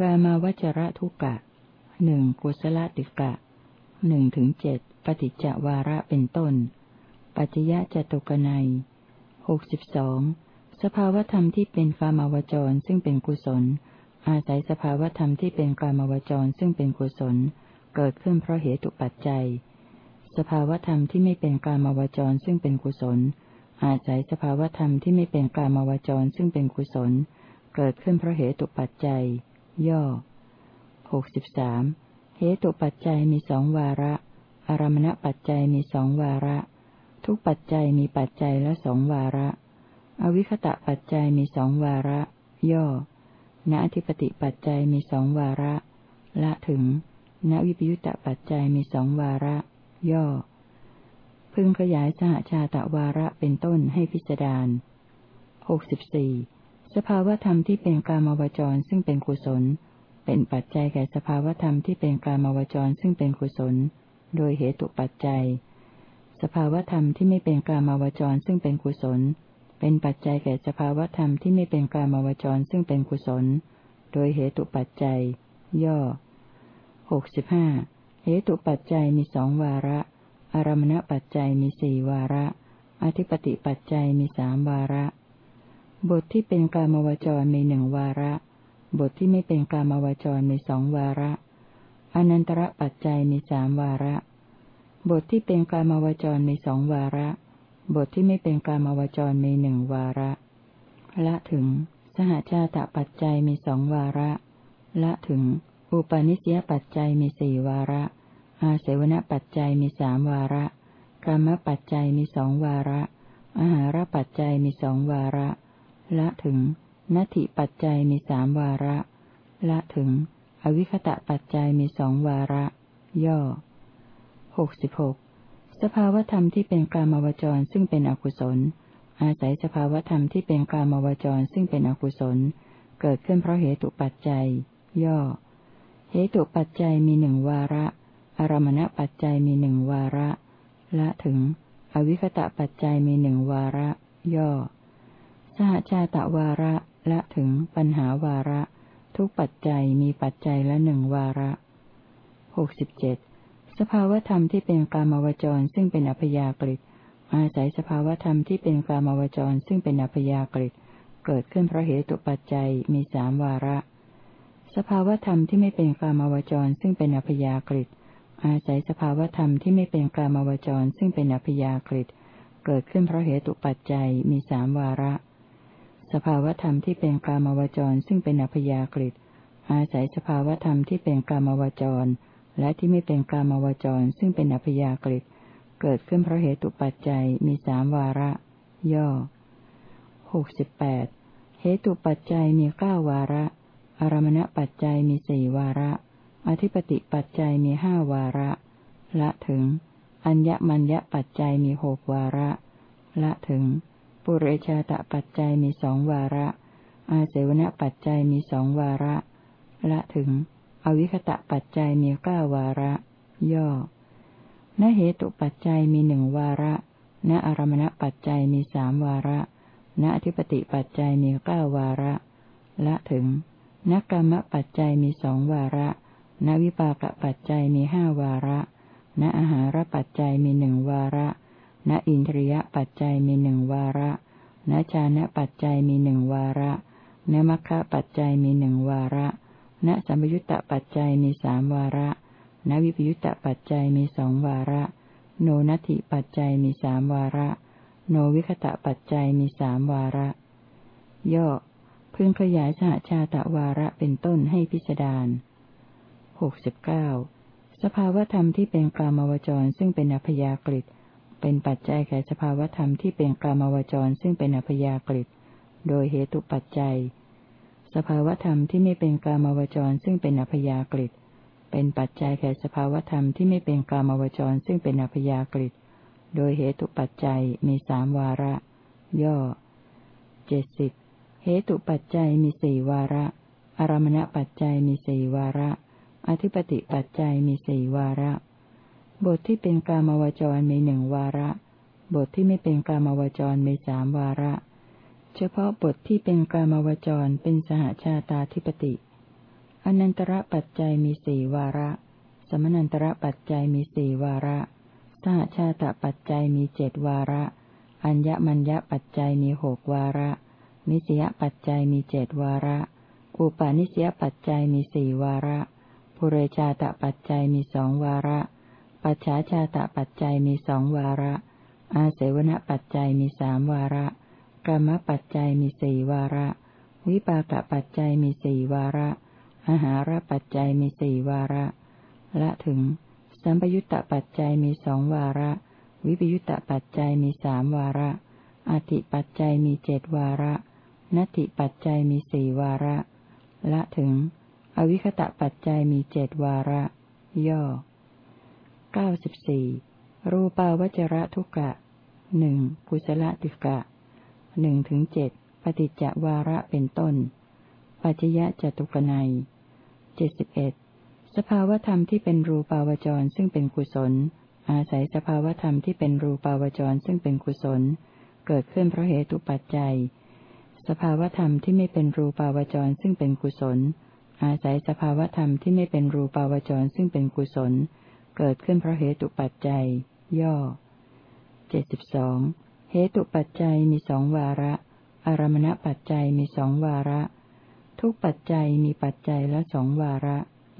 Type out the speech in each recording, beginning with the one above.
กามาวจระทุกะหนึ่งกุศลติกะหนึ่งถึงเจ็ดปฏิจจวาระเป็นต้น ปัจจยะจตุกนัยหกสิบสองสภาวธรรมที่เป็นกามาวจรซึ่งเป็นกุศล อาศัยสภาวธรรมที่เป็นกามาวจรซึ่งเป็นกุศล เกิดขึ้นเพราะเหตุปัจจัย สภาวธรรมที่ไม่เป็นกามาวจรซึ่งเป็นกุศล อาศัยสภาวธรรมที่ไม่เป็นกามาวจรซึ่งเป็นกุศล เกิดขึ้นเพราะเหตุปัจจัย ย่อหกสิบสามเหตุปัจจัยมีสองวาระ อารมณปัจจัยมีสองวาระ ทุกปัจจัยมีปัจจัยละสองวาระ อวิคตะปัจจัยมีสองวาระ ย่อณอธิปติปัจจัยมีสองวาระ ละถึงณวิปยุตตปัจจัยมีสองวาระ ย่อ พึงขยายสหชาตะวาระเป็นต้นให้พิจารณาหกสิบสี่ สภาวธรรมที่เป็นกามวจรซึ่งเป็นกุศล เป็นปัจจัยแก่สภาวธรรมที่เป็นกลามวจรซึ่งเป็นกุศล โดยเหตุปัจจัย สภาวธรรมที่ไม่เป็นกลามวจรซึ่งเป็นกุศล เป็นปัจจัยแก่สภาวธรรมที่ไม่เป็นกลามวจรซึ่งเป็นกุศล โดยเหตุปัจจัย ย่อหกสิบห้าเหตุปัจจัยมีสองวาระ อารมณปัจจัยมีสี่วาระ อธิปติปัจจัยมีสามวาระ บทที่เป็นกลามวจรมีหนึ่งวาระ บทที่ไม่เป็นกามาวจรมีสองวาระ อนันตระปัจจัยมีสามวาระ บทที่เป็นกามาวจรมีสองวาระ บทที่ไม่เป็นกามาวจรมีหนึ่งวาระ ละถึง สหชาตปัจจัยมีสองวาระ ละถึง อุปาณิสยปัจจัยมีสี่วาระ อาเสวนปัจจัยมีสามวาระกรรมปัจจัยมีสองวาระ อาหารปัจจัยมีสองวาระ ละถึงนัตถิปัจจัยมีสามวาระ ละถึง อวิคตะปัจจัยมีสองวาระ ย่อหกสิบหกสภาวธรรมที่เป็นกลามวจรซึ่งเป็นอกุศล อาศัยสภาวธรรมที่เป็นกลามวจรซึ่งเป็นอกุศล เกิดขึ้นเพราะเหตุปัจจัย ย่อ เหตุปัจจัยมีหนึ่งวาระ อารมณปัจจัยมีหนึ่งวาระ ละถึง อวิคตะปัจจัยมีหนึ่งวาระ ย่อ สหชาตะวาระละถึงปัญหาวาระ ทุกปัจจัยมีปัจจัยละหนึ่งวาระหกสิบเจ็ดสภาวธรรมที่เป็นกามวจรซึ่งเป็นอัพยากฤิอาศัยสภาวธรรมที่เป็นกามวจรซึ่งเป็นอัพยากฤิเกิดขึ้นเพราะเหตุปัจจัยมีสามวาระ สภาวธรรมที่ไม่เป็นกามวจรซึ่งเป็นอัพยากฤิอาศัยสภาวธรรมที่ไม่เป็นกามวจรซึ่งเป็นอัพยากฤิเกิดขึ้นเพราะเหตุปัจจัยมีสามวาระ สภาวธรรมที่เป็นกามวจรซึ่งเป็นอัพยากฤิอาศัยสภาวธรรมที่เป็นกามวจร และที่ไม่เป็นกามวจรซึ่งเป็นอัพยากฤิเกิดขึ้นเพราะเหตุปัจจัยมีสามวาระ ย่อหกสิบแปดเหตุปัจจัยมีเก้าวาระ อารมณปัจจัยมีสี่วาระ อธิปติปัจจัยมีห้าวาระ ละถึง อัญญมัญญปัจจัยมีหกวาระ ละถึง ปุเรชาตปัจจัยมีสองวาระ อาเสวนปัจจัยมีสองวาระ ละถึง อวิคตะปัจจัยมีเก้าวาระ ย่อ ณเหตุปัจจัยมีหนึ่งวาระ ณอารมณปัจจัยมีสามวาระ ณอธิปติปัจจัยมีเก้าวาระ ละถึงณกรรมปัจจัยมีสองวาระ ณวิปากปัจจัยมีห้าวาระ ณอาหารปัจจัยมีหนึ่งวาระ ณอินทรียปัจจัยมีหนึ่งวาระณชานะปัจจัยมีหนึ่งวาระ ณมัคคะปัจจัยมีหนึ่งวาระ ณสัมยุตตปัจจัยมีสามวาระ ณวิปยุตตปัจจัยมีสองวาระ โนนัตถิปัจจัยมีสามวาระ โนวิคตะปัจจัยมีสามวาระ ย่อ พึงขยายสหชาตะวาระเป็นต้นให้พิจารณาหกสิบเก้าสภาวธรรมที่เป็นกลามวจรซึ่งเป็นอพยากฤิ เป็นปัจจัยแก่สภาวธรรมที่เป็นกลามวจรซึ่งเป็นอพยากฤิโดยเหตุปัจจัย สภาวธรรมที่ไม่เป็นกลามวจรซึ่งเป็นอพยากฤิเป็นปัจจัยแก่สภาวธรรมที่ไม่เป็นกลามวจรซึ่งเป็นอพยากฤิโดยเหตุปัจจัยมีสามวาระ ย่อเจ็ดสิบเหตุปัจจัยมีสี่วาระ อารมณปัจจัยมีสี่วาระ อธิปติปัจจัยมีสี่วาระ บทที่เป็นกามวจรมีหนึ่งวาระ บทที่ไม่เป็นกามวจรมีสามวาระ เฉพาะบทที่เป็นกามวจรเป็นสหชาตาธิปติอนันตระปัจจัยมีสี่วาระ สมนันตระปัจจัยมีสี่วาระ สหชาตปัจจัยมีเจ็ดวาระ อัญญมัญญปัจจัยมีหกวาระ นิสยปัจจัยมีเจ็ดวาระ อุปาณิสยปัจจัยมีสี่วาระภูเรชาตปัจจัยมีสองวาระ ปัจฉาชาตปัจจัยมีสองวาระ อาเสวนปัจจัยมีสามวาระกรรมปัจจัยมีสี่วาระ วิปากปัจจัยมีสี่วาระอาหารปัจจัยมีสี่วาระ ละถึง สัมปยุตตปัจจัยมีสองวาระ วิปยุตตปัจจัยมีสามวาระอธิปัจจัยมีเจดวาระนัตติปัจจัยมีสี่วาระ ละถึง อวิคตะปัจจัยมีเจดวาระ ย่อ เก้าสิบสี่รูปาวจระทุกะหนึ่งกุศลติกะหนึ่งถึงเจ็ดปฏิจจวาระเป็นต้น ปัจจยะจตุกนัยเจ็ดสิบเอ็ดสภาวธรรมที่เป็นรูปาวจรซึ่งเป็นกุศล อาศัยสภาวธรรมที่เป็นรูปาวจรซึ่งเป็นกุศล เกิดขึ้นเพราะเหตุปัจจัย สภาวธรรมที่ไม่เป็นรูปาวจรซึ่งเป็นกุศล อาศัยสภาวธรรมที่ไม่เป็นรูปาวจรซึ่งเป็นกุศลเเกิดขึ้นเพราะเหตุปัจจัย ย่อเจ็ดสิบสองเหตุปัจจัยมีสองวาระ อารมณปัจจัยมีสองวาระ ทุกปัจจัยมีปัจจัยละสองวาระ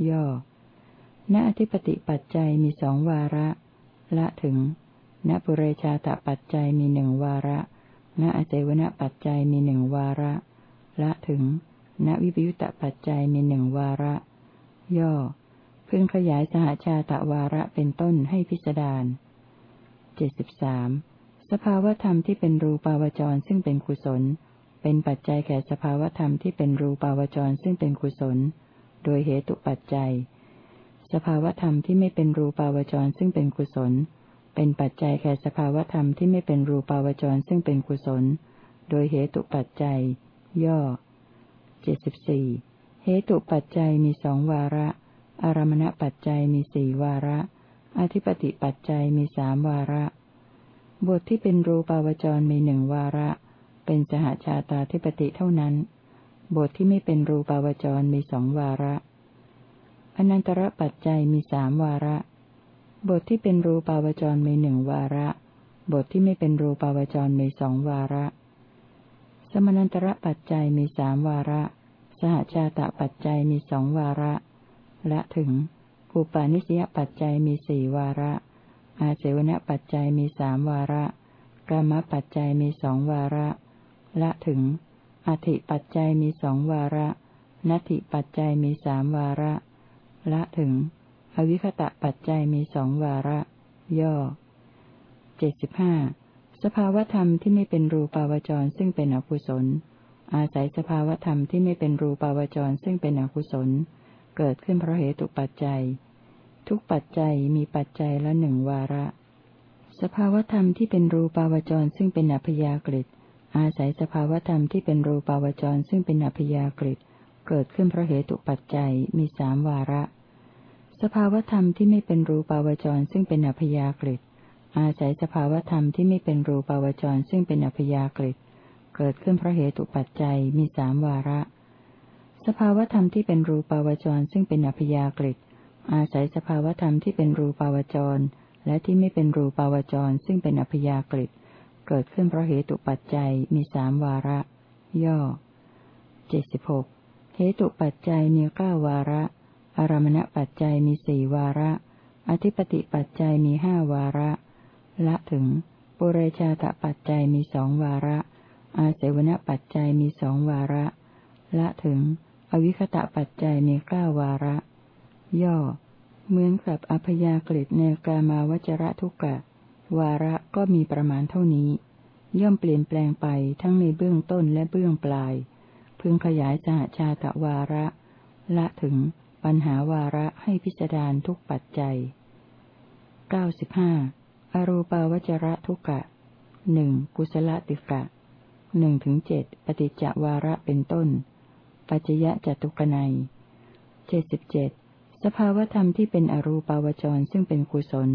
ย่อณอธิปติปัจจัยมีสองวาระ ละถึงณปุเรชาตปัจจัยมีหนึ่งวาระณอเจวณปัจจัยมีหนึ่งวาระ ละถึงณวิปยุตตปัจจัยมีหนึ่งวาระ ย่อ พึงขยายสหชาตวาระเป็นต้นให้พิจารณาเจ็ดสิบสามสภาวธรรมที่เป็นรูปาวจรซึ่งเป็นกุศล เป็นปัจจัยแก่สภาวธรรมที่เป็นรูปาวจรซึ่งเป็นกุศล โดยเหตุปัจจัย สภาวธรรมที่ไม่เป็นรูปาวจรซึ่งเป็นกุศล เป็นปัจจัยแก่สภาวธรรมที่ไม่เป็นรูปาวจรซึ่งเป็นกุศล โดยเหตุปัจจัย ย่อเจ็ดสิบสี่เหตุปัจจัยมีสองวาระ อารมณปัจจัยมีสี่วาระ อธิปติปัจจัยมีสามวาระ บทที่เป็นรูปาวจรมีหนึ่งวาระ เป็นสหชาตาธิปติเท่านั้น บทที่ไม่เป็นรูปาวจรมีสองวาระ อนันตระปัจจัยมีสามวาระ บทที่เป็นรูปาวจรมีหนึ่งวาระ บทที่ไม่เป็นรูปาวจรมีสองวาระ สมนันตระปัจจัยมีสามวาระ สหชาตปัจจัยมีสองวาระ ละถึงภูปาณิสยปัจจัยมีสี่วาระ อาเสวนปัจจัยมีสามวาระกรรมปัจจัยมีสองวาระ ละถึง อธิปัจจัยมีสองวาระนัตถิปัจจัยมีสามวาระ ละถึง อวิคตะปัจจัยมีสองวาระ ย่อเจ็ดสิบห้าสภาวธรรมที่ไม่เป็นรูปาวจรซึ่งเป็นอกุศล อาศัยสภาวธรรมที่ไม่เป็นรูปาวจรซึ่งเป็นอกุศล เกิดขึ้นเพราะเหตุปัจจัย ทุกปัจจัยมีปัจจัยละหนึ่งวาระ สภาวธรรมที่เป็นรูปาวจรซึ่งเป็นอัพยากฤิอาศัยสภาวธรรมที่เป็นรูปาวจรซึ่งเป็นอภิยากฤิเกิดขึ้นเพราะเหตุปัจจัยมีสามวาระ สภาวธรรมที่ไม่เป็นรูปาวจรซึ่งเป็นอภิยากฤิอาศัยสภาวธรรมที่ไม่เป็นรูปาวจรซึ่งเป็นอภิยากฤิเกิดขึ้นเพราะเหตุปัจจัยมีสามวาระ สภาวธรรมที่เป็นรูปาวจรซึ่งเป็นอภิยากฤิอาศัยสภาวธรรมที่เป็นรูปาวจร และที่ไม่เป็นรูปาวจรซึ่งเป็นอภิยากฤิเกิดขึ้นเพราะเหตุปัจจัยมีสามวาระ ย่อเจ็ดสิบหกเหตุปัจจัยมีเก้าวาระ อารมณปัจจัยมีสี่วาระ อธิปติปัจจัยมีห้าวาระ ละถึง ปุเรชาตปัจจัยมีสองวาระ อาเสวนปัจจัยมีสองวาระ ละถึง อวิคตะปัจจัยมีเก้าวาระ ย่อ เหมือนกับอพยากฤิในกามาวจระทุกะ วาระก็มีประมาณเท่านี้ ย่อมเปลี่ยนแปลงไปทั้งในเบื้องต้นและเบื้องปลาย พึงขยายสหชาตวาระ ละถึงปัญหาวาระให้พิจารณาทุกปัจจัยเก้าสิบห้าอรูปาวจระทุกะหนึ่งกุศลติกะหนึ่งถึงเจ็ดปฏิจจวาระเป็นต้น ปัจจยะจตุกนัยเจ็ดสิบเจ็ดสภาวธรรมที่เป็นอรูปาวจรซึ่งเป็นกุศล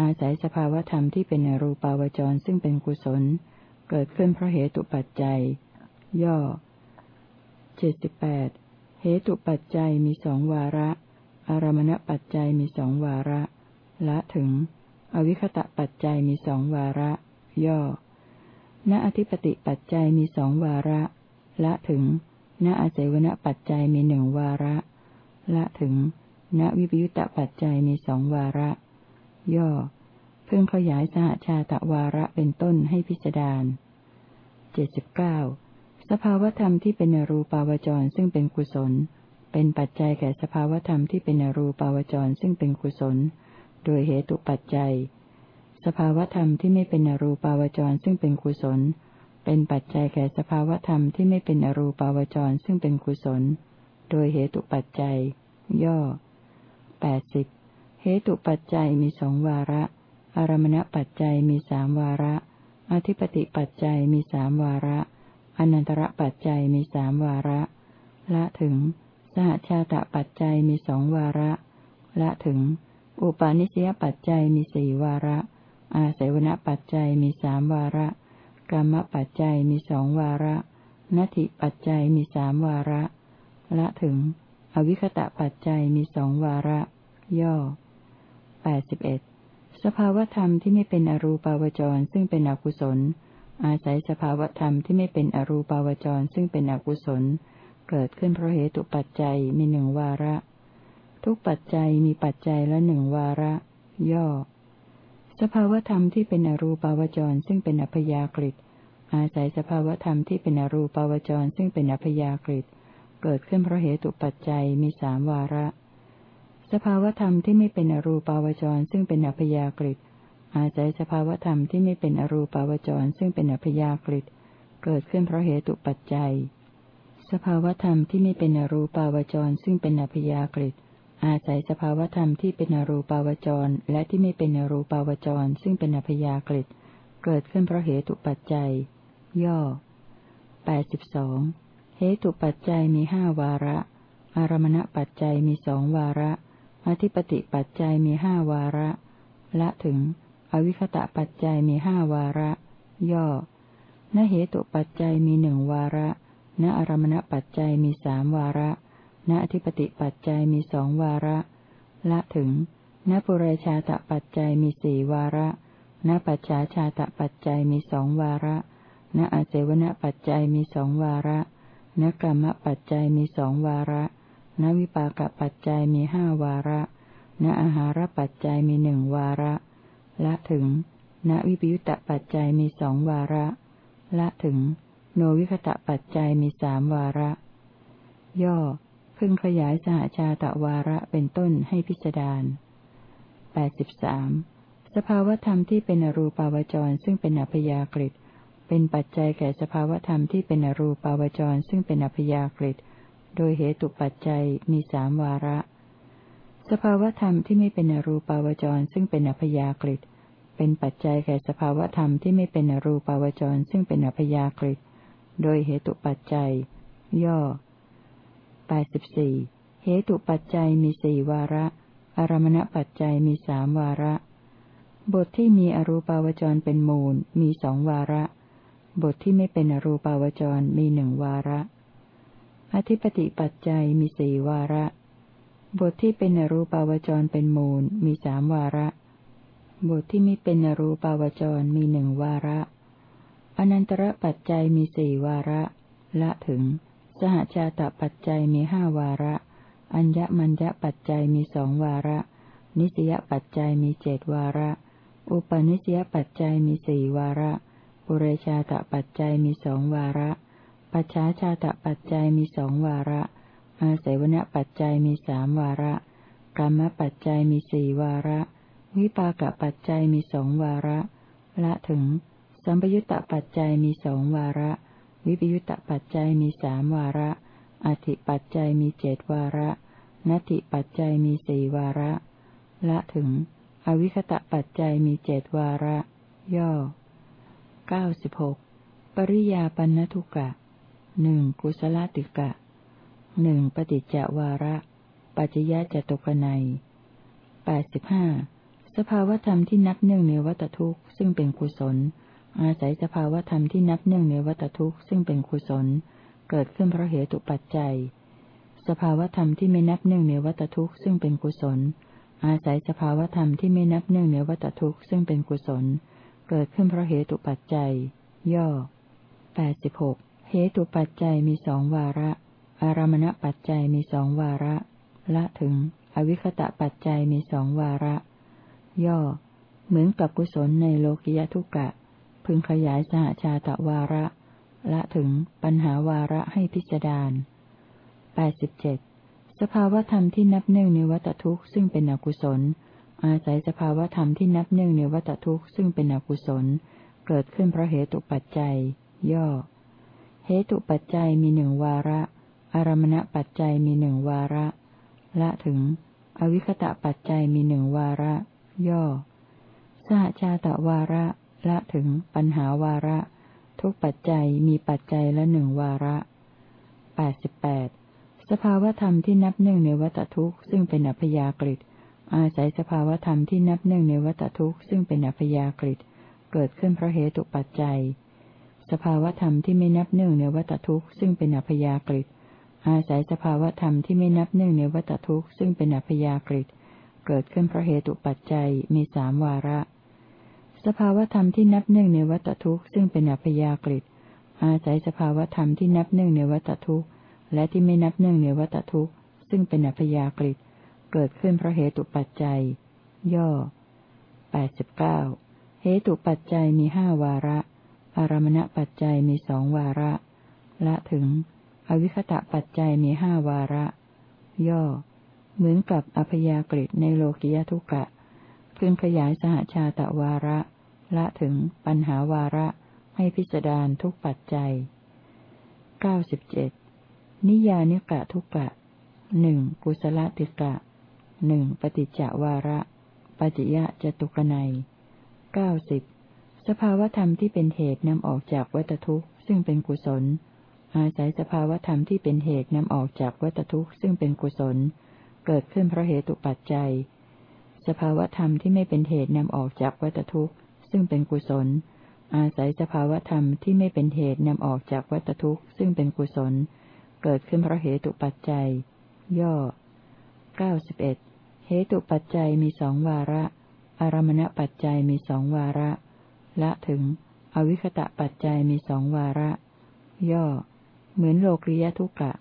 อาศัยสภาวธรรมที่เป็นอรูปาวจรซึ่งเป็นกุศล เกิดขึ้นเพราะเหตุปัจจัย ย่อเจ็ดสิบแปดเหเหตุปัจจัยมีสองวาระ อารมณปัจจัยมีสองวาระ ละถึง อวิคตะปัจจัยมีสองวาระ ย่อ ณอธิปติปัจจัยมีสองวาระ ละถึง ณอาศัยวณปัจจัยมีหนึ่งวาระ ละถึง ณวิปยุตตปัจจัยมีสองวาระ ย่อ เพิ่งขยายสหชาตะวาระเป็นต้นให้พิจารณาเจ็ดสิบเก้าสภาวธรรมที่เป็นรูปาวจรซึ่งเป็นกุศล เป็นปัจจัยแก่สภาวธรรมที่เป็นรูปาวจรซึ่งเป็นกุศล โดยเหตุปัจจัย สภาวธรรมที่ไม่เป็นรูปาวจรซึ่งเป็นกุศล เป็นปัจจัยแก่สภาวธรรมที่ไม่เป็นอรูปาวจรซึ่งเป็นกุศล โดยเหตุปัจจัย ย่อแปดสิบเหตุปัจจัยมีสองวาระ อารมณปัจจัยมีสามวาระ อธิปติปัจจัยมีสามวาระ อนันตระปัจจัยมีสามวาระ ละถึง สหชาตะปัจจัยมีสองวาระ ละถึง อุปาณิสยปัจจัยมีสี่วาระ อาศัยวณปัจจัยมีสามวาระ กรรมปัจจัยมีสองวาระนัตถิปัจจัยมีสามวาระ ละถึง อวิคตะปัจจัยมีสองวาระ ย่อแปดสิบเอ็ดสภาวธรรมที่ไม่เป็นอรูปาวจรซึ่งเป็นอกุศล อาศัยสภาวธรรมที่ไม่เป็นอรูปาวจรซึ่งเป็นอกุศล เกิดขึ้นเพราะเหตุปัจจัยมีหนึ่งวาระ ทุกปัจจัยมีปัจจัยละหนึ่งวาระ ย่อ สภาวธรรมที่เป็นอรูปาวจรซึ่งเป็นอัพยากฤิอาศัยสภาวธรรมที่เป็นอรูปาวจรซึ่งเป็นอัพยากฤิเกิดขึ้นเพราะเหตุปัจจัยมีสามวาระ สภาวธรรมที่ไม่เป็นอรูปาวจรซึ่งเป็นอัพยากฤิอาศัยสภาวธรรมที่ไม่เป็นอรูปาวจรซึ่งเป็นอัพยากฤิเกิดขึ้นเพราะเหตุปัจจัย สภาวธรรมที่ไม่เป็นอรูปาวจรซึ่งเป็นอัพยากฤิ อาศัยสภาวธรรมที่เป็นอรูปาวจร และที่ไม่เป็นอรูปาวจร ซึ่งเป็นอพยากฤิเกิดขึ้นเพราะเหตุปัจจัย ย่อแปดสิบสองเหตุปัจจัยมีห้าวาระ อารมณปัจจัยมีสองวาระ อธิปติปัจจัยมีห้าวาระ ละถึง อวิคตะปัจจัยมีห้าวาระ ย่อณเหตุปัจจัยมีหนึ่งวาระ ณอารมณปัจจัยมีสามวาระ ณอธิปติปัจจัยมีสองวาระ ละถึง ณปุเรชาตปัจจัยมีสี่วาระ ณปัจฉาชาตปัจจัยมีสองวาระ ณอาเสวนปัจจัยมีสองวาระ ณกรรมปัจจัยมีสองวาระ ณวิปากปัจจัยมีห้าวาระ ณอาหารปัจจัยมีหนึ่งวาระ ละถึง ณวิปยุตตปัจจัยมีสองวาระ ละถึง โนวิคตะปัจจัยมีสามวาระ ย่อ พึงขยายสหชาตะวาระเป็นต้นให้พิจารณาแปดสิบสามสภาวธรรมที่เป็นอรูปาวจรซึ่งเป็นอัพยากฤิเป็นปัจจัยแก่สภาวธรรมที่เป็นอรูปาวจรซึ่งเป็นอัพยากฤิโดยเหตุปัจจัยมีสามวาระ สภาวธรรมที่ไม่เป็นอรูปาวจรซึ่งเป็นอัพยากฤิเป็นปัจจัยแก่สภาวธรรมที่ไม่เป็นอรูปาวจรซึ่งเป็นอัพยากฤิโดยเหตุปัจจัย ย่อ แปดสิบสี่เหตุปัจจัยมีสี่วาระ อารมณปัจจัยมีสามวาระ บทที่มีอรูปาวจรเป็นมูล มีสองวาระ บทที่ไม่เป็นอรูปาวจรมีหนึ่งวาระ อธิปติปัจจัยมีสี่วาระ บทที่เป็นอรูปาวจรเป็นมูล มีสามวาระ บทที่ไม่เป็นอรูปาวจรมีหนึ่งวาระ อนันตระปัจจัยมีสี่วาระ ละถึง สหชาตปัจจัยมีห้าวาระ อัญญมัญญปัจจัยมีสองวาระ นิสยปัจจัยมีเจดวาระ อุปนิสยปัจจัยมีสี่วาระ ปุเรชาตปัจจัยมีสองวาระ ปัจฉาชาตปัจจัยมีสองวาระ อาศัยวณปัจจัยมีสามวาระ กรรมปัจจัยมีสี่วาระ วิปากปัจจัยมีสองวาระ ละถึง สัมปยุตตปัจจัยมีสองวาระ วิปยุตตปัจจัยมีสามวาระ อธิปัจจัยมีเจดวาระนัตถิปัจจัยมีสี่วาระ ละถึง อวิคตะปัจจัยมีเจดวาระ ย่อเก้าสิบหกปริยาปันทุกะหนึ่งกุศลติกะหนึ่งปฏิจจวาระ ปัจจยะจตุกนัยแปดสิบห้าสภาวธรรมที่นับเนื่องในวัตทุกข์ซึ่งเป็นกุศล อาศัยสภาวธรรมที่นับเนื่องในวัตทุกข์ซึ่งเป็นกุศล เกิดขึ้นเพราะเหตุปัจจัย สภาวธรรมที่ไม่นับหนึ่องในวัตทุกข์ซึ่งเป็นกุศล อาศัยสภาวธรรมที่ไม่นับหนึ่องในวัตทุกข์ซึ่งเป็นกุศล เกิดขึ้นเพราะเหตุปัจจัย ย่อแปดสิบหกเหตุปัจจัยมีสองวาระ อารมณปัจจัยมีสองวาระ ละถึง อวิคตะปัจจัยมีสองวาระ ย่อ เหมือนกับกุศลในโลกิยทุกะ พึงขยายสหชาตวาระ ละถึงปัญหาวาระให้พิจารณาแปดสิบเจ็ดสภาวธรรมที่นับหนึ่งในวัตทุกข์ซึ่งเป็นอกุศล อาศัยสภาวธรรมที่นับหนึ่งในวัตทุกข์ซึ่งเป็นอกุศล เกิดขึ้นเพราะเหตุปัจจัย ย่อ เหตุปัจจัยมีหนึ่งวาระ อารมณปัจจัยมีหนึ่งวาระ ละถึง อวิคตะปัจจัยมีหนึ่งวาระ ย่อ สหชาตวาระ ละถึงปัญหาวาระ ทุกปัจจัยมีปัจจัยละหนึ่งวาระแปดสิบแปดสภาวธรรมที่นับหนึ่งในวัตทุกข์ซึ่งเป็นอัพยากฤิอาศัยสภาวธรรมที่นับหนึ่งในวัตทุกข์ซึ่งเป็นอัพยากฤิเกิดขึ้นเพราะเหตุปัจจัย สภาวธรรมที่ไม่นับหนึ่งในวัตทุกข์ซึ่งเป็นอัพยากฤิอาศัยสภาวธรรมที่ไม่นับหนึ่งในวัตทุกข์ซึ่งเป็นอัพยากฤิเกิดขึ้นเพราะเหตุปัจจัยมีสามวาระ สภาวธรรมที่นับหนึ่งในวัตทุกข์ซึ่งเป็นอัพยากฤิอาศัยสภาวธรรมที่นับหนึ่งในวัตทุกข์และที่ไม่นับหนึ่งในวัตทุกข์ซึ่งเป็นอัพยากฤิเกิดขึ้นเพราะเหตุปัจจัย ย่อแปดสิบเก้าเหตุปัจจัยมีห้าวาระ อารมณปัจจัยมีสองวาระ ละถึง อวิคตะปัจจัยมีห้าวาระ ย่อ เหมือนกับอพยากฤิในโลกิยทุกะพึงขยายสหชาตวาระ ละถึงปัญหาวาระให้พิจารณาทุกปัจจัยเก้าสิบเจ็ดนิยานิกะทุกะหนึ่งกุศลติกะหนึ่งปฏิจจวาระปัจจยะจตุกนัยเก้าสิบสภาวธรรมที่เป็นเหตุนำออกจากวัตทุกข์ซึ่งเป็นกุศล อาศัยสภาวธรรมที่เป็นเหตุนำออกจากวัตทุกข์ซึ่งเป็นกุศล เกิดขึ้นเพราะเหตุปัจจัย สภาวธรรมที่ไม่เป็นเหตุนำออกจากวัตทุกข์ ซึ่งเป็นกุศล อาศัยสภาวธรรมที่ไม่เป็นเหตุนำออกจากวัตทุกข์ ซึ่งเป็นกุศล เกิดขึ้นเพราะเหตุปัจจัย ย่อเก้าสิบเอ็ดเหตุปัจจัยมีสองวาระ อารมณปัจจัยมีสองวาระ ละถึง อวิคตะปัจจัยมีสองวาระ ย่อ เหมือนโลกริยทุกะ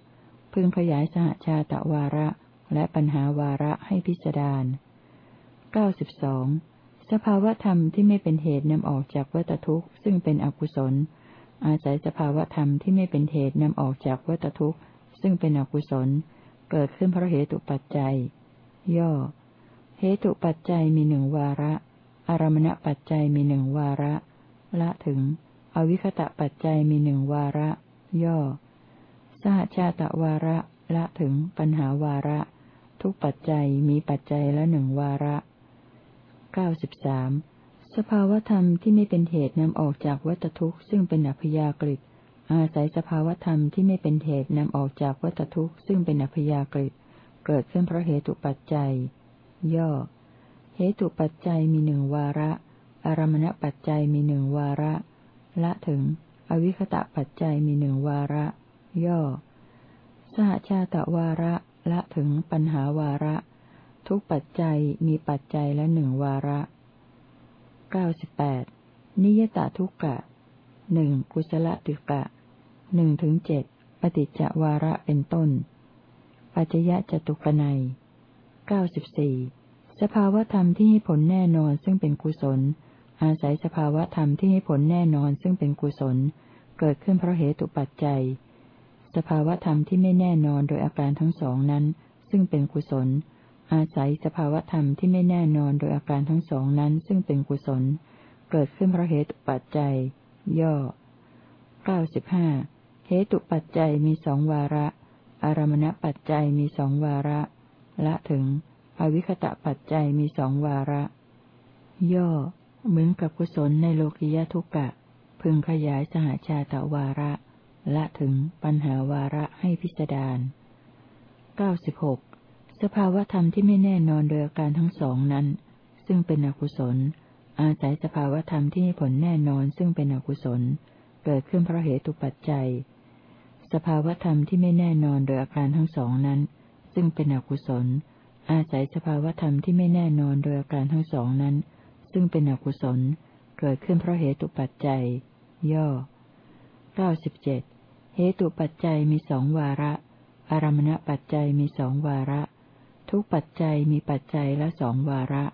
พึงขยายสหชาตะวาระและปัญหาวาระให้พิจารณาเก้าสิบสอง สภาวธรรมที่ไม่เป็นเหตุนำออกจากวัตทุกข์ซึ่งเป็นอกุศล อาศัยสภาวธรรมที่ไม่เป็นเหตุนำออกจากวัตทุกข์ซึ่งเป็นอกุศล เกิดขึ้นเพราะเหตุปัจจัย ย่อ เหตุปัจจัยมีหนึ่งวาระ อารมณปัจจัยมีหนึ่งวาระ ละถึง อวิคตะปัจจัยมีหนึ่งวาระ ย่อ สหชาตะวาระละถึงปัญหาวาระ ทุกปัจจัยมีปัจจัยละหนึ่งวาระ เก้าสิบสามสภาวธรรมที่ไม่เป็นเหตุนำออกจากวัตทุกข์ซึ่งเป็นอัพยากฤิอาศัยสภาวธรรมที่ไม่เป็นเหตุนำออกจากวัตทุกข์ซึ่งเป็นอัพยากฤิเกิดขึ้นเพราะเหตุปัจจัย ย่อ เหตุปัจจัยมีหนึ่งวาระ อารมณปัจจัยมีหนึ่งวาระ ละถึง อวิคตะปัจจัยมีหนึ่งวาระ ย่อ สหชาตะวาระ ละถึงปัญหาวาระ ทุกปัจจัยมีปัจจัยละหนึ่งวาระเก้าสิบแปดนิยตาทุกกะหนึ่งกุศลติกะหนึ่งถึงเจ็ดปฏิจจวาระเป็นต้น ปัจยะจตุกนัยเก้าสิบสี่สภาวธรรมที่ให้ผลแน่นอนซึ่งเป็นกุศล อาศัยสภาวธรรมที่ให้ผลแน่นอนซึ่งเป็นกุศล เกิดขึ้นเพราะเหตุปัจจัย สภาวธรรมที่ไม่แน่นอนโดยอาการทั้งสองนั้น ซึ่งเป็นกุศล อาศัยสภาวธรรมที่ไม่แน่นอนโดยอาการทั้งสองนั้นซึ่งเป็นกุศล เกิดขึ้นเพราะเหตุปัจจัย ย่อเก้าสิบห้าเหตุปัจจัยมีสองวาระ อารมณปัจจัยมีสองวาระ ละถึง อวิคตะปัจจัยมีสองวาระ ย่อ เหมือนกับกุศลในโลกิยทุกะ พึงขยายสหชาตวาระ ละถึงปัญหาวาระให้พิจารณาเก้าสิบหก สภาวธรรมที่ไม่แน่นอนโดยอาการทั้งสองนั้น ซึ่งเป็นอกุศล อาศัยสภาวธรรมที่มีผลแน่นอนซึ่งเป็นอกุศล เกิดขึ้นเพราะเหตุปัจจัย สภาวธรรมที่ไม่แน่นอนโดยอาการทั้งสองนั้น ซึ่งเป็นอกุศล อาศัยสภาวธรรมที่ไม่แน่นอนโดยอาการทั้งสองนั้น ซึ่งเป็นอกุศล เกิดขึ้นเพราะเหตุปัจจัย ย่อเก้าสิบเจ็ดเหตุปัจจัยมีสองวาระอารมณปัจจัยมีสองวาระ ทุกปัจจัยมีปัจจัยละสองวาระ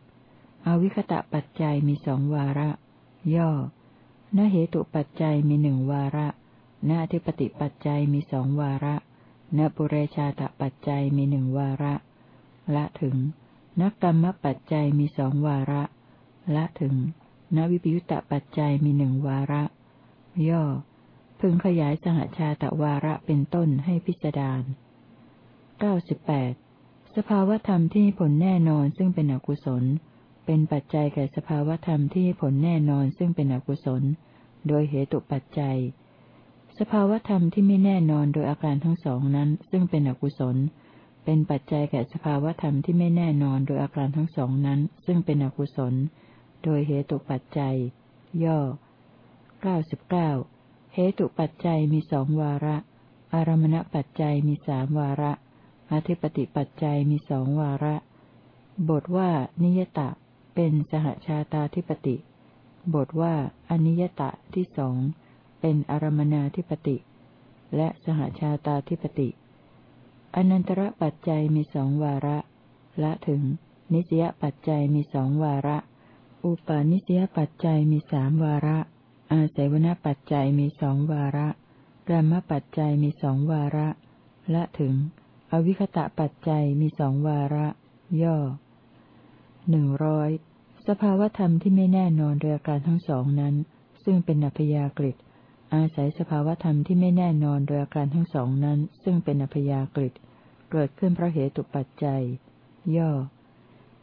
อวิคตะปัจจัยมีสองวาระ ย่อณเหตุปัจจัยมีหนึ่งวาระณอธิปติปัจจัยมีสองวาระณปุเรชาตปัจจัยมีหนึ่งวาระ ละถึงนักกรรมปัจจัยมีสองวาระ ละถึงนวิปยุตตปัจจัยมีหนึ่งวาระ ย่อ พึงขยายสหชาตวาระเป็นต้นให้พิจารณาเก้าสิบแปด สภาวธรรมที่ผลแน่นอนซึ่งเป็นอกุศล เป็นปัจจัยแก่สภาวธรรมที่ผลแน่นอนซึ่งเป็นอกุศล โดยเหตุปัจจัย สภาวธรรมที่ไม่แน่นอนโดยอาการทั้งสองนั้น ซึ่งเป็นอกุศล เป็นปัจจัยแก่สภาวธรรมที่ไม่แน่นอนโดยอาการทั้งสองนั้น ซึ่งเป็นอกุศล โดยเหตุปัจจัย ย่อเก้าสิบเก้าเหตุปัจจัยมีสองวาระ อารมณปัจจัยมีสามวาระ อธิปติปัจจัยมีสองวาระ บทว่า นิยตะ เป็นสหชาตาธิปติ บทว่า อนิยตะที่สองเป็นอารมนาธิปติ และสหชาตาธิปติ อนันตระปัจจัยมีสองวาระ ละถึง นิสยปัจจัยมีสองวาระ อุปาณิสยปัจจัยมีสามวาระ อาศัยวณปัจจัยมีสองวาระกรรมปัจจัยมีสองวาระ ละถึง อวิคตะปัจจัยมีสองวาระ ย่อหนึ่งร้อยสภาวธรรมที่ไม่แน่นอนโดยอาการทั้งสองนั้น ซึ่งเป็นอัพยากฤิอาศัยสภาวธรรมที่ไม่แน่นอนโดยอาการทั้งสองนั้น ซึ่งเป็นอัพยากฤิเกิดขึ้นเพราะเหตุปัจจัย ย่อ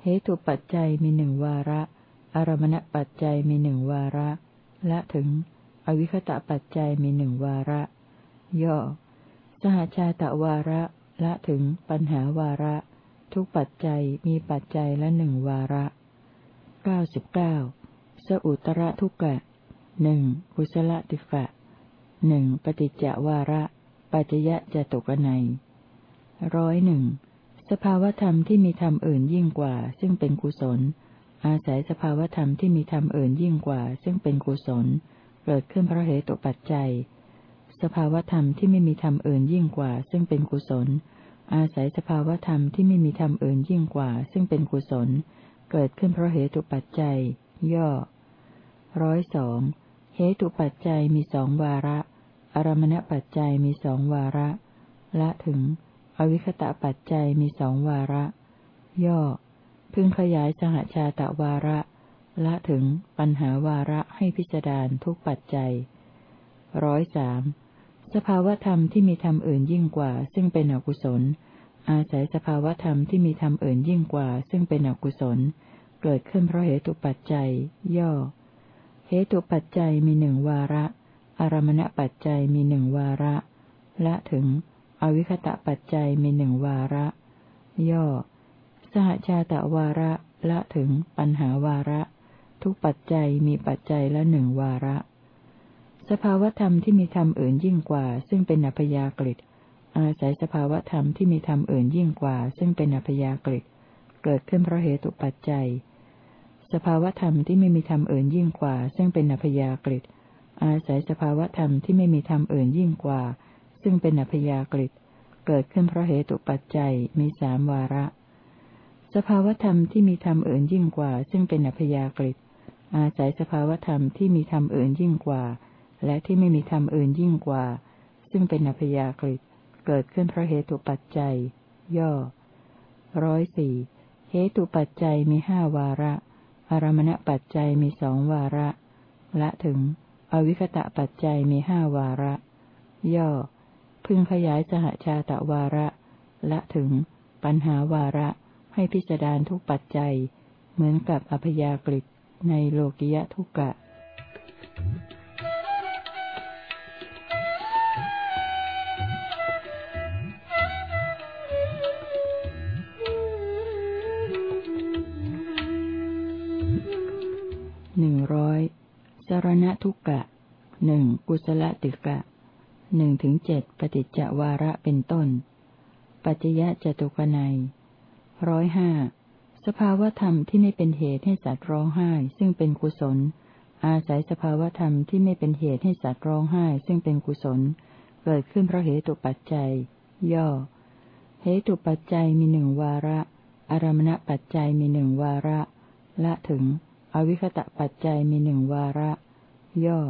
เหตุปัจจัยมีหนึ่งวาระ อารมณปัจจัยมีหนึ่งวาระ และถึง อวิคตะปัจจัยมีหนึ่งวาระ ย่อ สหชาตะวาระ ละถึงปัญหาวาระ ทุกปัจจัยมีปัจจัยละหนึ่งวาระเก้าสิบเก้าสอุตระทุกกะหนึ่งกุศลติกะหนึ่งปฏิจจวาระ ปัจจยะจะตุกนัยร้อยหนึ่งสภาวธรรมที่มีธรรมอื่นยิ่งกว่า ซึ่งเป็นกุศล อาศัยสภาวธรรมที่มีธรรมอื่นยิ่งกว่า ซึ่งเป็นกุศล เกิดขึ้นเพราะเหตุปัจจัย สภาวธรรมที่ไม่มีธรรมอื่นยิ่งกว่า ซึ่งเป็นกุศล อาศัยสภาวธรรมที่ไม่มีธรรมอื่นยิ่งกว่า ซึ่งเป็นกุศล เกิดขึ้นเพราะเหตุปัจจัย ย่อร้อยสองเหตุปัจจัยมีสองวาระ อารมณปัจจัยมีสองวาระ ละถึง อวิคตะปัจจัยมีสองวาระ ย่อ พึงขยายสหชาตะวาระ ละถึงปัญหาวาระให้พิจารณาทุกปัจจัยร้อยสาม สภาวธรรมที่มีธรรมอื่นยิ่งกว่า ซึ่งเป็นอกุศล อาศัยสภาวธรรมที่มีธรรมอื่นยิ่งกว่า ซึ่งเป็นอกุศล เกิดขึ้นเพราะเหตุปัจจัย ย่อ เหตุปัจจัยมีหนึ่งวาระ อารมณปัจจัยมีหนึ่งวาระ ละถึง อวิคตะปัจจัยมีหนึ่งวาระ ย่อ สหชาตะวาระละถึงปัญหาวาระ ทุกปัจจัยมีปัจจัยละหนึ่งวาระ สภาวธรรมที่มีธรรมอื่นยิ่งกว่า ซึ่งเป็นอัพยากฤิอาศัยสภาวธรรมที่มีธรรมอื่นยิ่งกว่า ซึ่งเป็นอัพยากฤิเกิดขึ้นเพราะเหตุปัจจัย สภาวธรรมที่ไม่มีธรรมอื่นยิ่งกว่า ซึ่งเป็นอัพยากฤิอาศัยสภาวธรรมที่ไม่มีธรรมอื่นยิ่งกว่า ซึ่งเป็นอัพยากฤิเกิดขึ้นเพราะเหตุปัจจัยมีสามวาระ สภาวธรรมที่มีธรรมอื่นยิ่งกว่า ซึ่งเป็นอัพยากฤิอาศัยสภาวธรรมที่มีธรรมอื่นยิ่งกว่า และที่ไม่มีธรรมอื่นยิ่งกว่า ซึ่งเป็นอัพยากฤิเกิดขึ้นเพราะเหตุปัจจัย ย่อร้อยสี่เหตุปัจจัยมีห้าวาระ อารมณปัจจัยมีสองวาระ ละถึง อวิคตะปัจจัยมีห้าวาระ ย่อ พึงขยายสหชาตะวาระ ละถึง ปัญหาวาระ ให้พิจารณาทุกปัจจัย เหมือนกับอพยากฤิในโลกิยะทุกกะ ถึงเจ็ดปฏิจจวาระเป็นต้น ปัจจยะจตุกนัยร้อยห้าสภาวธรรมที่ไม่เป็นเหตุให้สัตว์ร้องไห้ ซึ่งเป็นกุศล อาศัยสภาวธรรมที่ไม่เป็นเหตุให้สัตว์ร้องไห้ ซึ่งเป็นกุศล เกิดขึ้นเพราะเหตุปัจจัย ย่อ เหตุปัจจัยมีหนึ่งวาระ อารมณปัจจัยมีหนึ่งวาระ ละถึง อวิคตะปัจจัยมีหนึ่งวาระ ย่อ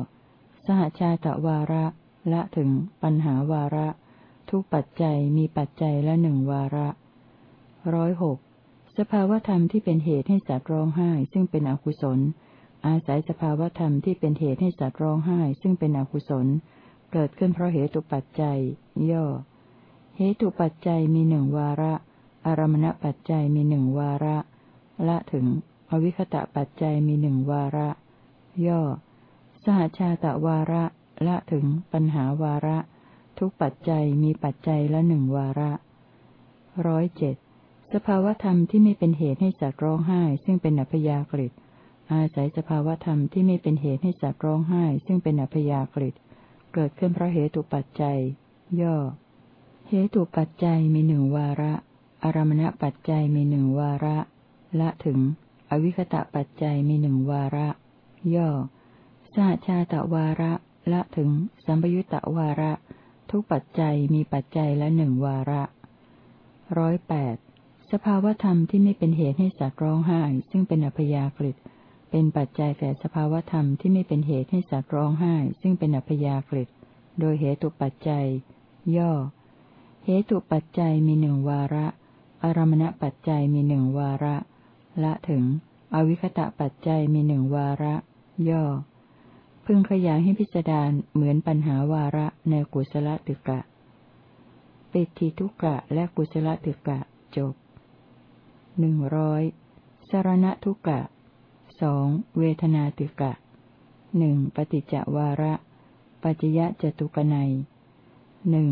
สหชาตะวาระ ละถึง ปัญหาวาระ ทุกปัจจัยมีปัจจัยละหนึ่งวาระร้อยหกสภาวธรรมที่เป็นเหตุให้สัตว์ร้องไห้ ซึ่งเป็นอกุศล อาศัยสภาวธรรมที่เป็นเหตุให้สัตว์ร้องไห้ ซึ่งเป็นอกุศล เกิดขึ้นเพราะเหตุปัจจัย ย่อ เหตุปัจจัยมีหนึ่งวาระ อารมณปัจจัยมีหนึ่งวาระ ละถึง อวิคตะปัจจัยมีหนึ่งวาระ ย่อ สหชาตะวาระ ละถึงปัญหาวาระ ทุกปัจจัยมีปัจจัยละหนึ่งวาระร้อยเจ็ดสภาวธรรมที่ไม่เป็นเหตุให้สัตว์ร้องไห้ ซึ่งเป็นอัพยากฤิอาศัยสภาวธรรมที่ไม่เป็นเหตุให้สัตว์ร้องไห้ ซึ่งเป็นอัพยากฤิเกิดขึ้นเพราะเหตุปัจจัย ย่อ เหตุปัจจัยมีหนึ่งวาระ อารมณปัจจัยมีหนึ่งวาระ ละถึง อวิคตะปัจจัยมีหนึ่งวาระ ย่อสหชาตะวาระ ละถึงสัมปยุตตะวาระ ทุกปัจจัยมีปัจจัยละหนึ่งวาระร้อยแปดสภาวธรรมที่ไม่เป็นเหตุให้สัตว์ร้องไห้ ซึ่งเป็นอัพยากฤิเป็นปัจจัยแก่สภาวธรรมที่ไม่เป็นเหตุให้สัตว์ร้องไห้ ซึ่งเป็นอัพยากฤิโดยเหตุปัจจัย ย่อ เหตุปัจจัยมีหนึ่งวาระ อารมณปัจจัยมีหนึ่งวาระ ละถึง อวิคตะปัจจัยมีหนึ่งวาระ ย่อ พึงขยายให้พิจารณาเหมือนปัญหาวาระในกุศลตึกะ ปิติทุกะและกุศลตึกะจบหนึ่งร้อยสารณทุกะสองเวทนาติกะหนึ่งปฏิจจวาระ ปัจจยะจตุกนัยหนึ่ง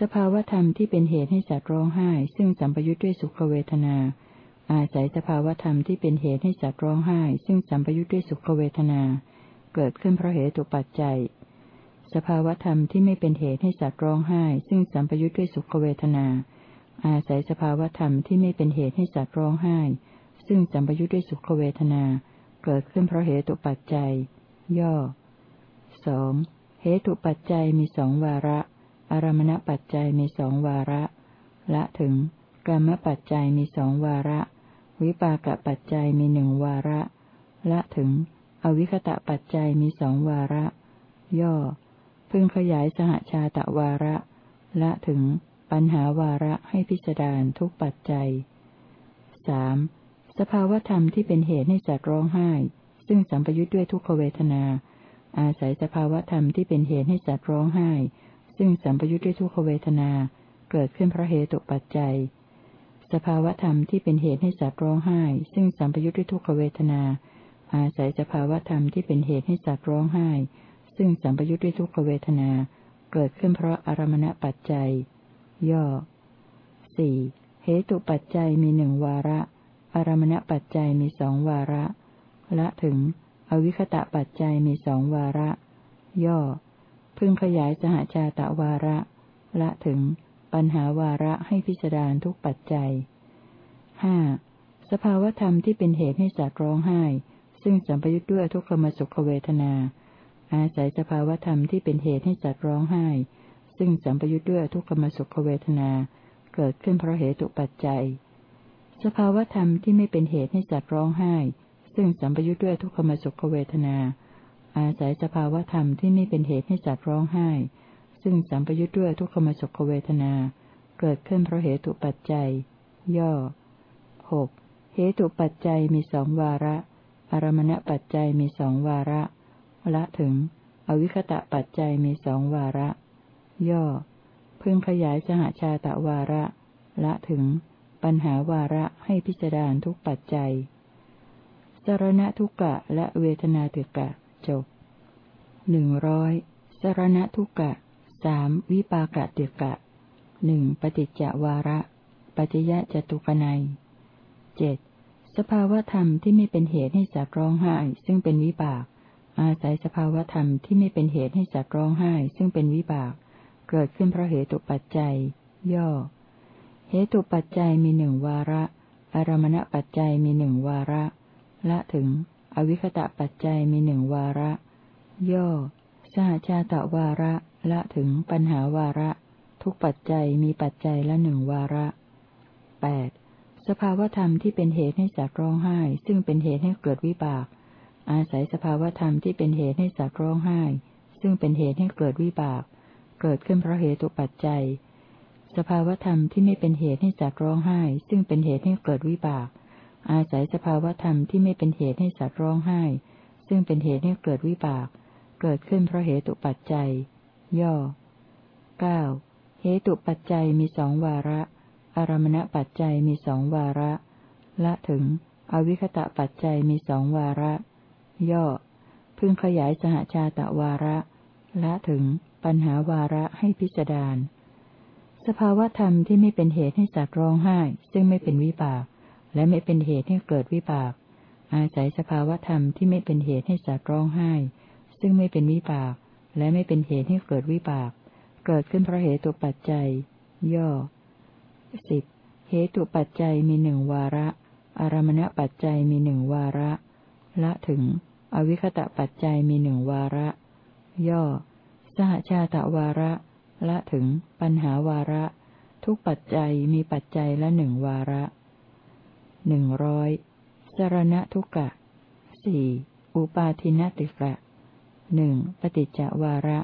สภาวธรรมที่เป็นเหตุให้สัตว์ร้องไห้ ซึ่งสัมปยุทธ์ด้วยสุขเวทนา อาศัยสภาวธรรมที่เป็นเหตุให้สัตว์ร้องไห้ ซึ่งสัมปยุทธ์ด้วยสุขเวทนา เกิดขึ้นเพราะเหตุปัจจัย สภาวธรรมที่ไม่เป็นเหตุให้สัตว์ร้องไห้ ซึ่งสัมปยุทธ์ด้วยสุขเวทนา อาศัยสภาวธรรมที่ไม่เป็นเหตุให้สัตว์ร้องไห้ ซึ่งสัมปยุทธ์ด้วยสุขเวทนา เกิดขึ้นเพราะเหตุปัจจัย ย่อสองเหตุปัจจัยมีสองวาระ อารมณปัจจัยมีสองวาระ ละถึงกรรมปัจจัยมีสองวาระ วิปากปัจจัยมีหนึ่งวาระ ละถึง อวิคตะปัจจัยมีสองวาระ ย่อ พึงขยายสหชาตะวาระ ละถึงปัญหาวาระให้พิจารณาทุกปัจจัยสสภาวธรรมที่เป็นเหตุให้สัตว์ร้องไห้ ซึ่งสัมปยุทธ์ด้วยทุกขเวทนา อาศัยสภาวธรรมที่เป็นเหตุให้สัตว์ร้องไห้ ซึ่งสัมปยุทธ์ด้วยทุกขเวทนา เกิดขึ้นเพราะเหตุปัจจัย สภาวธรรมที่เป็นเหตุให้สัตว์ร้องไห้ ซึ่งสัมปยุทธ์ด้วยทุกขเวทนา อาศัยสภาวธรรมที่เป็นเหตุให้สัตว์ร้องไห้ ซึ่งสัมปยุทธ์ด้วยทุกขเวทนา เกิดขึ้นเพราะอารมณปัจจัย ย่อสี่เหตุปัจจัยมีหนึ่งวาระ อารมณปัจจัยมีสองวาระ ละถึง อวิคตะปัจจัยมีสองวาระ ย่อ พึงขยายสหชาตะวาระ ละถึง ปัญหาวาระให้พิจารณาทุกปัจจัยห้าสภาวธรรมที่เป็นเหตุให้สัตว์ร้องไห้ ซึ่งสัมปยุทธ์ด้วยทุกขมสุขเวทนา อาศัยสภาวธรรมที่เป็นเหตุให้สัตว์ร้องไห้ ซึ่งสัมปยุทธ์ด้วยทุกขมสุขเวทนา เกิดขึ้นเพราะเหตุปัจจัย สภาวธรรมที่ไม่เป็นเหตุให้สัตว์ร้องไห้ ซึ่งสัมปยุทธ์ด้วยทุกขมสุขเวทนา อาศัยสภาวธรรมที่ไม่เป็นเหตุให้สัตว์ร้องไห้ ซึ่งสัมปยุทธ์ด้วยทุกขมสุขเวทนา เกิดขึ้นเพราะเหตุปัจจัย ย่อหกเหตุปัจจัยมีสองวาระ อารมณปัจจัยมีสองวาระ ละถึง อวิคตะปัจจัยมีสองวาระ ย่อ พึงขยายสหชาตะวาระ ละถึง ปัญหาวาระให้พิจารณาทุกปัจจัยสารณทุกกะและเวทนาตุกะจบหนึ่งร้อยสารณทุกกะสามวิปากะตุกะหนึ่งปฏิจจวาระ ปัจยะจตุกนัยเจ็ด สภาวธรรมที่ไม่เป็นเหตุให้สัตว์ร้องไห้ ซึ่งเป็นวิบาก อาศัยสภาวธรรมที่ไม่เป็นเหตุให้สัตว์ร้องไห้ ซึ่งเป็นวิบาก เกิดขึ้นเพราะเหตุปัจจัย ย่อ เหตุปัจจัยมีหนึ่งวาระ อารมณปัจจัยมีหนึ่งวาระ ละถึง อวิคตะปัจจัยมีหนึ่งวาระ ย่อ สหชาตะวาระ ละถึงปัญหาวาระ ทุกปัจจัยมีปัจจัยละหนึ่งวาระแปด สภาวธรรมที่เป็นเหตุให้สัตว์ร้องไห้ ซึ่งเป็นเหตุให้เกิดวิบาก อาศัยสภาวธรรมที่เป็นเหตุให้สัตว์ร้องไห้ ซึ่งเป็นเหตุให้เกิดวิบาก เกิดขึ้นเพราะเหตุปัจจัย สภาวธรรมที่ไม่เป็นเหตุให้สัตว์ร้องไห้ ซึ่งเป็นเหตุให้เกิดวิบาก อาศัยสภาวธรรมที่ไม่เป็นเหตุให้สัตว์ร้องไห้ ซึ่งเป็นเหตุให้เกิดวิบาก เกิดขึ้นเพราะเหตุปัจจัย ย่อเก้าเหตุปัจจัยมีสองวาระ อารมณปัจจัยมีสองวาระ ละถึง อวิคตะปัจจัยมีสองวาระ ย่อ พึงขยายสหชาตะวาระ ละถึง ปัญหาวาระให้พิจารณาสภาวธรรมที่ไม่เป็นเหตุให้สัตว์ร้องไห้ ซึ่งไม่เป็นวิบาก และไม่เป็นเหตุให้เกิดวิบาก อาศัยสภาวธรรมที่ไม่เป็นเหตุให้สัตว์ร้องไห้ ซึ่งไม่เป็นวิบาก และไม่เป็นเหตุให้เกิดวิบาก เกิดขึ้นเพราะเหตุตัวปัจจัย ย่อ สิบเหตุปัจจัยมีหนึ่งวาระ อารมณปัจจัยมีหนึ่งวาระ ละถึง อวิคตะปัจจัยมีหนึ่งวาระ ย่อ สหชาตะวาระ ละถึง ปัญหาวาระ ทุกปัจจัยมีปัจจัยละหนึ่งวาระหนึ่งร้อยสรณทุกะสี่อุปาทินติกะหนึ่งปฏิจจวาระ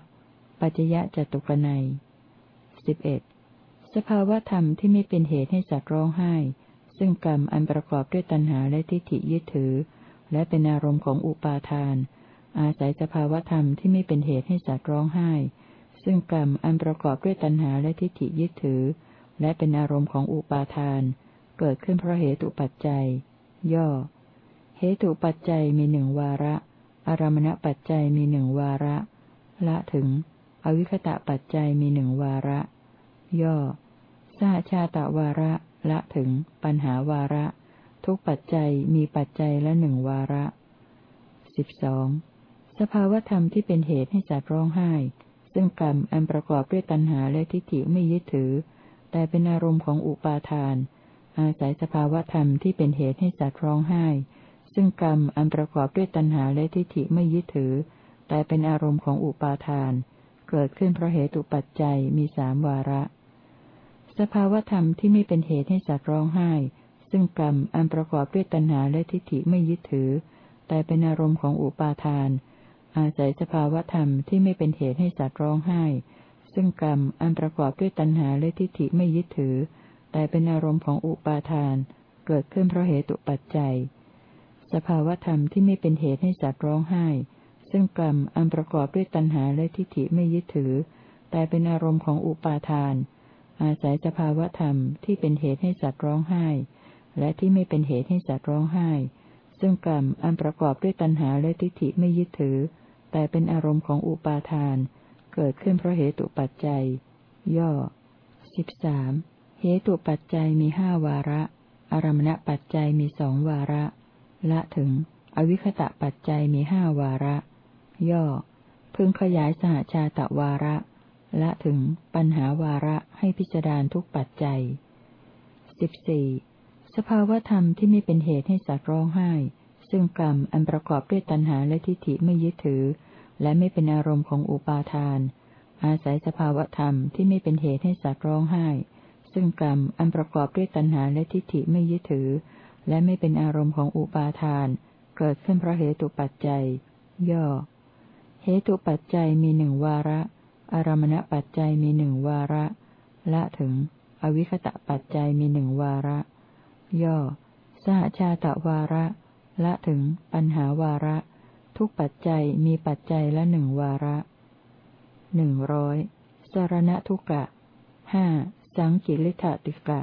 ปัจจยะจตุกนัยสิบเอ็ด สภาวธรรมที่ไม่เป็นเหตุให้สัตว์ร้องไห้ ซึ่งกรรมอันประกอบด้วยตัณหาและทิฏฐิยึดถือ และเป็นอารมณ์ของอุปาทาน อาศัยสภาวธรรมที่ไม่เป็นเหตุให้สัตว์ร้องไห้ ซึ่งกรรมอันประกอบด้วยตัณหาและทิฏฐิยึดถือ และเป็นอารมณ์ของอุปาทาน เกิดขึ้นเพราะเหตุปัจจัย ย่อ เหตุปัจจัยมีหนึ่งวาระ อารมณปัจจัยมีหนึ่งวาระ ละถึง อวิคตะปัจจัยมีหนึ่งวาระ ย่อ สหชาตวาระละถึง ปัญหาวาระ ทุกปัจจัยมีปัจจัยละหนึ่งวาระสิบสองสภาวธรรมที่เป็นเหตุให้สัตว์ร้องไห้ ซึ่งกรรมอันประกอบด้วยตัณหาและทิฏฐิไม่ยึดถือ แต่เป็นอารมณ์ของอุปาทาน อาศัยสภาวธรรมที่เป็นเหตุให้สัตว์ร้องไห้ ซึ่งกรรมอันประกอบด้วยตัณหาและทิฏฐิไม่ยึดถือ แต่เป็นอารมณ์ของอุปาทาน เกิดขึ้นเพราะเหตุปัจจัยมีสามวาระ สภาวธรรมที่ไม่เป็นเหตุให้สัตว์ร้องไห้ ซึ่งกรรมอันประกอบด้วยตัณหาและทิฏฐิไม่ยึดถือ แต่เป็นอารมณ์ของอุปาทาน อาศัยสภาวธรรมที่ไม่เป็นเหตุให้สัตว์ร้องไห้ ซึ่งกรรมอันประกอบด้วยตัณหาและทิฏฐิไม่ยึดถือ แต่เป็นอารมณ์ของอุปาทาน เกิดขึ้นเพราะเหตุปัจจัย สภาวธรรมที่ไม่เป็นเหตุให้สัตว์ร้องไห้ ซึ่งกรรมอันประกอบด้วยตัณหาและทิฏฐิไม่ยึดถือ แต่เป็นอารมณ์ของอุปาทาน อาศัยสภาวธรรมที่เป็นเหตุให้สัตว์ร้องไห้ และที่ไม่เป็นเหตุให้สัตว์ร้องไห้ ซึ่งกรรมอันประกอบด้วยตัณหาและทิฏฐิไม่ยึดถือ แต่เป็นอารมณ์ของอุปาทาน เกิดขึ้นเพราะเหตุปัจจัย ย่อสิบสามเหตุปัจจัยมีห้าวาระ อารมณปัจจัยมีสองวาระ ละถึง อวิคตะปัจจัยมีห้าวาระ ย่อ พึงขยายสหชาตะวาระ ละถึงปัญหาวาระให้พิจารณาทุกปัจจัยสิบสี่สภาวธรรมที่ไม่เป็นเหตุให้สัตว์ร้องไห้ ซึ่งกรรมอันประกอบด้วยตัณหาและทิฏฐิไม่ยึดถือ และไม่เป็นอารมณ์ของอุปาทาน อาศัยสภาวธรรมที่ไม่เป็นเหตุให้สัตว์ร้องไห้ ซึ่งกรรมอันประกอบด้วยตัณหาและทิฏฐิไม่ยึดถือ และไม่เป็นอารมณ์ของอุปาทาน เกิดขึ้นเพราะเหตุปัจจัย ย่อ เหตุปัจจัยมีหนึ่งวาระ อารมณปัจจัยมีหนึ่งวาระ ละถึง อวิคตะปัจจัยมีหนึ่งวาระ ย่อ สหชาตะวาระ ละถึง ปัญหาวาระ ทุกปัจจัยมีปัจจัยละหนึ่งวาระหนึ่งร้อยสารณทุกะห้าสังกิริธติกะ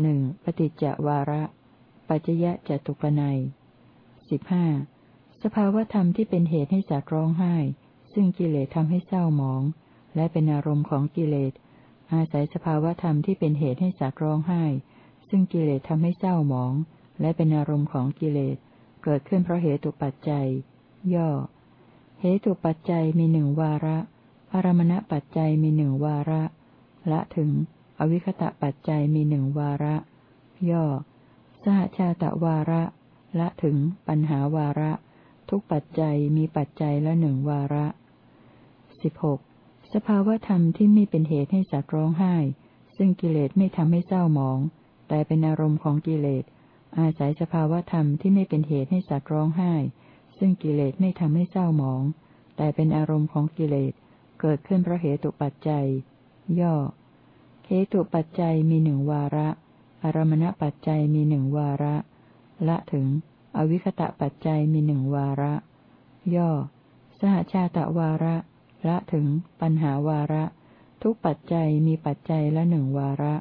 หนึ่งปฏิจจวาระ ปัจจยะจตุกนัยสิบห้าสภาวธรรมที่เป็นเหตุให้สัตว์ร้องไห้ ซึ่งกิเลสทำให้เศร้าหมอง และเป็นอารมณ์ของกิเลส อาศัยสภาวธรรมที่เป็นเหตุให้สัตว์ร้องไห้ ซึ่งกิเลสทำให้เศร้าหมอง และเป็นอารมณ์ของกิเลส เกิดขึ้นเพราะเหตุปัจจัย ย่อ เหตุปัจจัยมีหนึ่งวาระอารมณปัจจัยมีหนึ่งวาระ ละถึง อวิคตะปัจจัยมีหนึ่งวาระ ย่อ สหชาตะวาระ ละถึง ปัญหาวาระ ทุกปัจจัยมีปัจจัยละหนึ่งวาระ สิบหกสภาวธรรมที่ไม่เป็นเหตุให้สัตว์ร้องไห้ ซึ่งกิเลสไม่ทำให้เศร้าหมอง แต่เป็นอารมณ์ของกิเลส อาศัยสภาวธรรมที่ไม่เป็นเหตุให้สัตว์ร้องไห้ ซึ่งกิเลสไม่ทำให้เศร้าหมอง แต่เป็นอารมณ์ของกิเลส เกิดขึ้นเพราะเหตุปัจจัย ย่อเหตุปัจจัยมีหนึ่งวาระ อารมณปัจจัยมีหนึ่งวาระ ละถึง อวิคตะปัจจัยมีหนึ่งวาระ ย่อ สหชาตะวาระ ละถึง ปัญหาวาระ ทุกปัจจัยมีปัจจัยละหนึ่งวาระ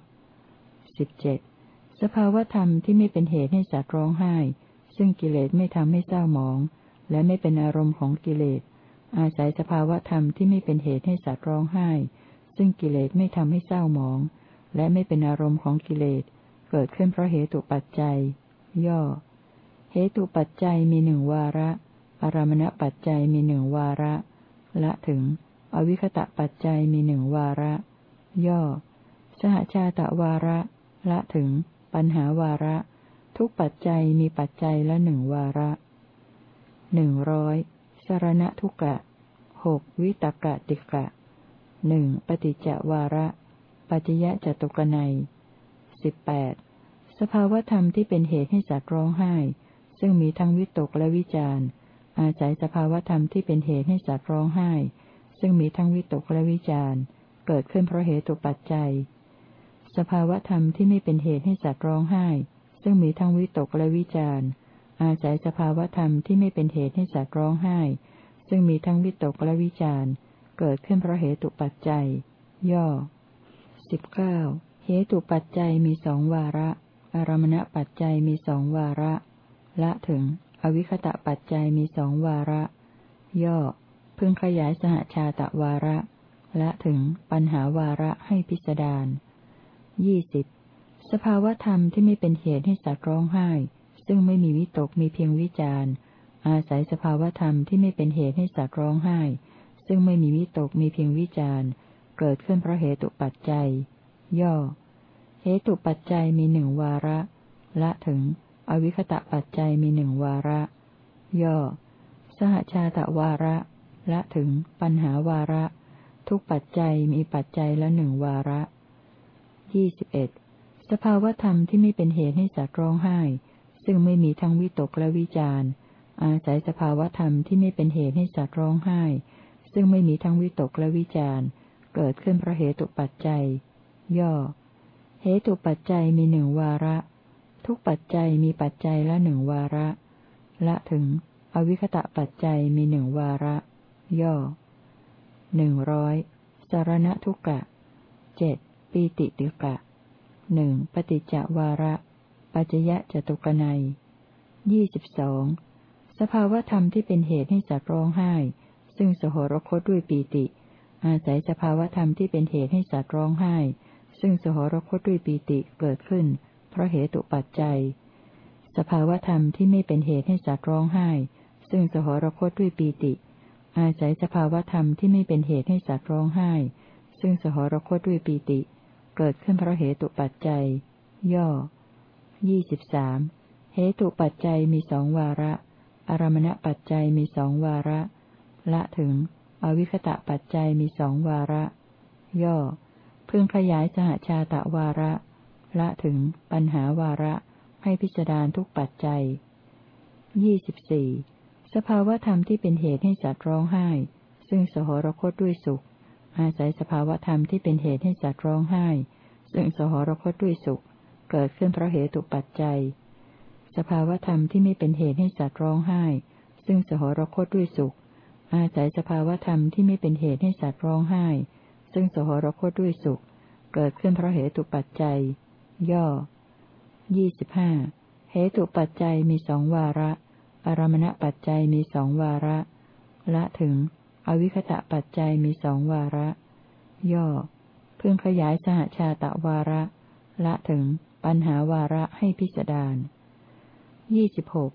สิบเจ็ดสภาวธรรมที่ไม่เป็นเหตุให้สัตว์ร้องไห้ ซึ่งกิเลสไม่ทำให้เศร้าหมอง และไม่เป็นอารมณ์ของกิเลส อาศัยสภาวธรรมที่ไม่เป็นเหตุให้สัตว์ร้องไห้ ซึ่งกิเลสไม่ทำให้เศร้าหมอง และไม่เป็นอารมณ์ของกิเลส เกิดขึ้นเพราะเหตุปัจจัย ย่อ เหตุปัจจัยมีหนึ่งวาระ อารมณปัจจัยมีหนึ่งวาระ ละถึง อวิคตะปัจจัยมีหนึ่งวาระ ย่อ สหชาตะวาระ ละถึง ปัญหาวาระ ทุกปัจจัยมีปัจจัยละหนึ่งวาระหนึ่งร้อยสารณทุกะหกวิตกะติกะหนึ่งปฏิจจวาระ ปัจยะจตุกนัยสิบแปดสภาวธรรมที่เป็นเหตุให้สัตว์ร้องไห้ ซึ่งมีทั้งวิตกและวิจารณ์ อาศัยสภาวธรรมที่เป็นเหตุให้สัตว์ร้องไห้ ซึ่งมีทั้งวิตกและวิจารเกิดขึ้นเพราะเหตุปัจจัย สภาวธรรมที่ไม่เป็นเหตุให้สัตว์ร้องไห้ ซึ่งมีทั้งวิตกและวิจารอาศัยสภาวธรรมที่ไม่เป็นเหตุให้สัตว์ร้องไห้ ซึ่งมีทั้งวิตกและวิจารเกิดขึ้นเพราะเหตุปัจจัย ย่อสิบเก้าเหตุปัจจัยมีสองวาระ อารมณปัจจัยมีสองวาระ ละถึง อวิคตะปัจจัยมีสองวาระ ย่อ พึงขยายสหชาตะวาระ และถึงปัญหาวาระให้พิสดารยี่สิบสภาวธรรมที่ไม่เป็นเหตุให้สัตว์ร้องไห้ ซึ่งไม่มีวิตกมีเพียงวิจารณ์ อาศัยสภาวธรรมที่ไม่เป็นเหตุให้สัตว์ร้องไห้ ซึ่งไม่มีวิตกมีเพียงวิจารณ์ เกิดขึ้นเพราะเหตุปัจจัย ย่อ เหตุปัจจัยมีหนึ่งวาระ ละถึง อวิคตะปัจจัยมีหนึ่งวาระ ย่อ สหชาตะวาระ ละถึงปัญหาวาระ ทุกปัจจัยมีปัจจัยละหนึ่งวาระยี่สิบเอ็ดสภาวธรรมที่ไม่เป็นเหตุให้สัตว์ร้องไห้ ซึ่งไม่มีทั้งวิตกและวิจารอาศัยสภาวธรรมที่ไม่เป็นเหตุให้สัตว์ร้องไห้ ซึ่งไม่มีทั้งวิตกและวิจารเกิดขึ้นเพราะเหตุปัจจัย ย่อ เหตุปัจจัยมีหนึ่งวาระ ทุกปัจจัยมีปัจจัยละหนึ่งวาระ ละถึง อวิคตะปัจจัยมีหนึ่งวาระ ย่อหนึ่งร้อยสารณทุกะเจ็ดปีติติกะหนึ่งปฏิจจวาระ ปัจยะจตุกนัยยี่สิบสองสภาวธรรมที่เป็นเหตุให้สัตว์ร้องไห้ ซึ่งสหรคตด้วยปีติ อาศัยสภาวธรรมที่เป็นเหตุให้สัตว์ร้องไห้ ซึ่งสหรคตด้วยปีติเกิดขึ้น เพราะเหตุปัจจัย สภาวธรรมที่ไม่เป็นเหตุให้สัตว์ร้องไห้ ซึ่งสหรคตด้วยปีติ อาศัยสภาวธรรมที่ไม่เป็นเหตุให้สัตว์ร้องไห้ ซึ่งสหรคตด้วยปีติ เกิดขึ้นเพราะเหตุปัจจัย ย่อยี่สิบสามเหตุปัจจัยมีสองวาระ อารมณปัจจัยมีสองวาระ ละถึง อวิคตะปัจจัยมีสองวาระ ย่อ เพื่อขยายสหชาตะวาระ ละถึง ปัญหาวาระ ให้พิจารณาทุกปัจจัยยี่สิบสี่สภาวธรรมที่เป็นเหตุให้สัตว์ร้องไห้ ซึ่งสหรคตด้วยสุข อาศัยสภาวธรรมที่เป็นเหตุให้สัตว์ร้องไห้ ซึ่งสหรคตด้วยสุข เกิดขึ้นเพราะเหตุปัจจัย สภาวธรรมที่ไม่เป็นเหตุให้สัตว์ร้องไห้ ซึ่งสหรคตด้วยสุข อาศัยสภาวธรรมที่ไม่เป็นเหตุให้สัตว์ร้องไห้ ซึ่งสหรคตด้วยสุข เกิดขึ้นเพราะเหตุปัจจัย ย่อยี่สิบห้าเหตุปัจจัยมีสองวาระ อารมณปัจจัยมีสองวาระ ละถึง อวิคตะปัจจัยมีสองวาระ ย่อ เพื่อขยายสหชาตะวาระ ละถึง ปัญหาวาระให้พิจารณายี่สิบหก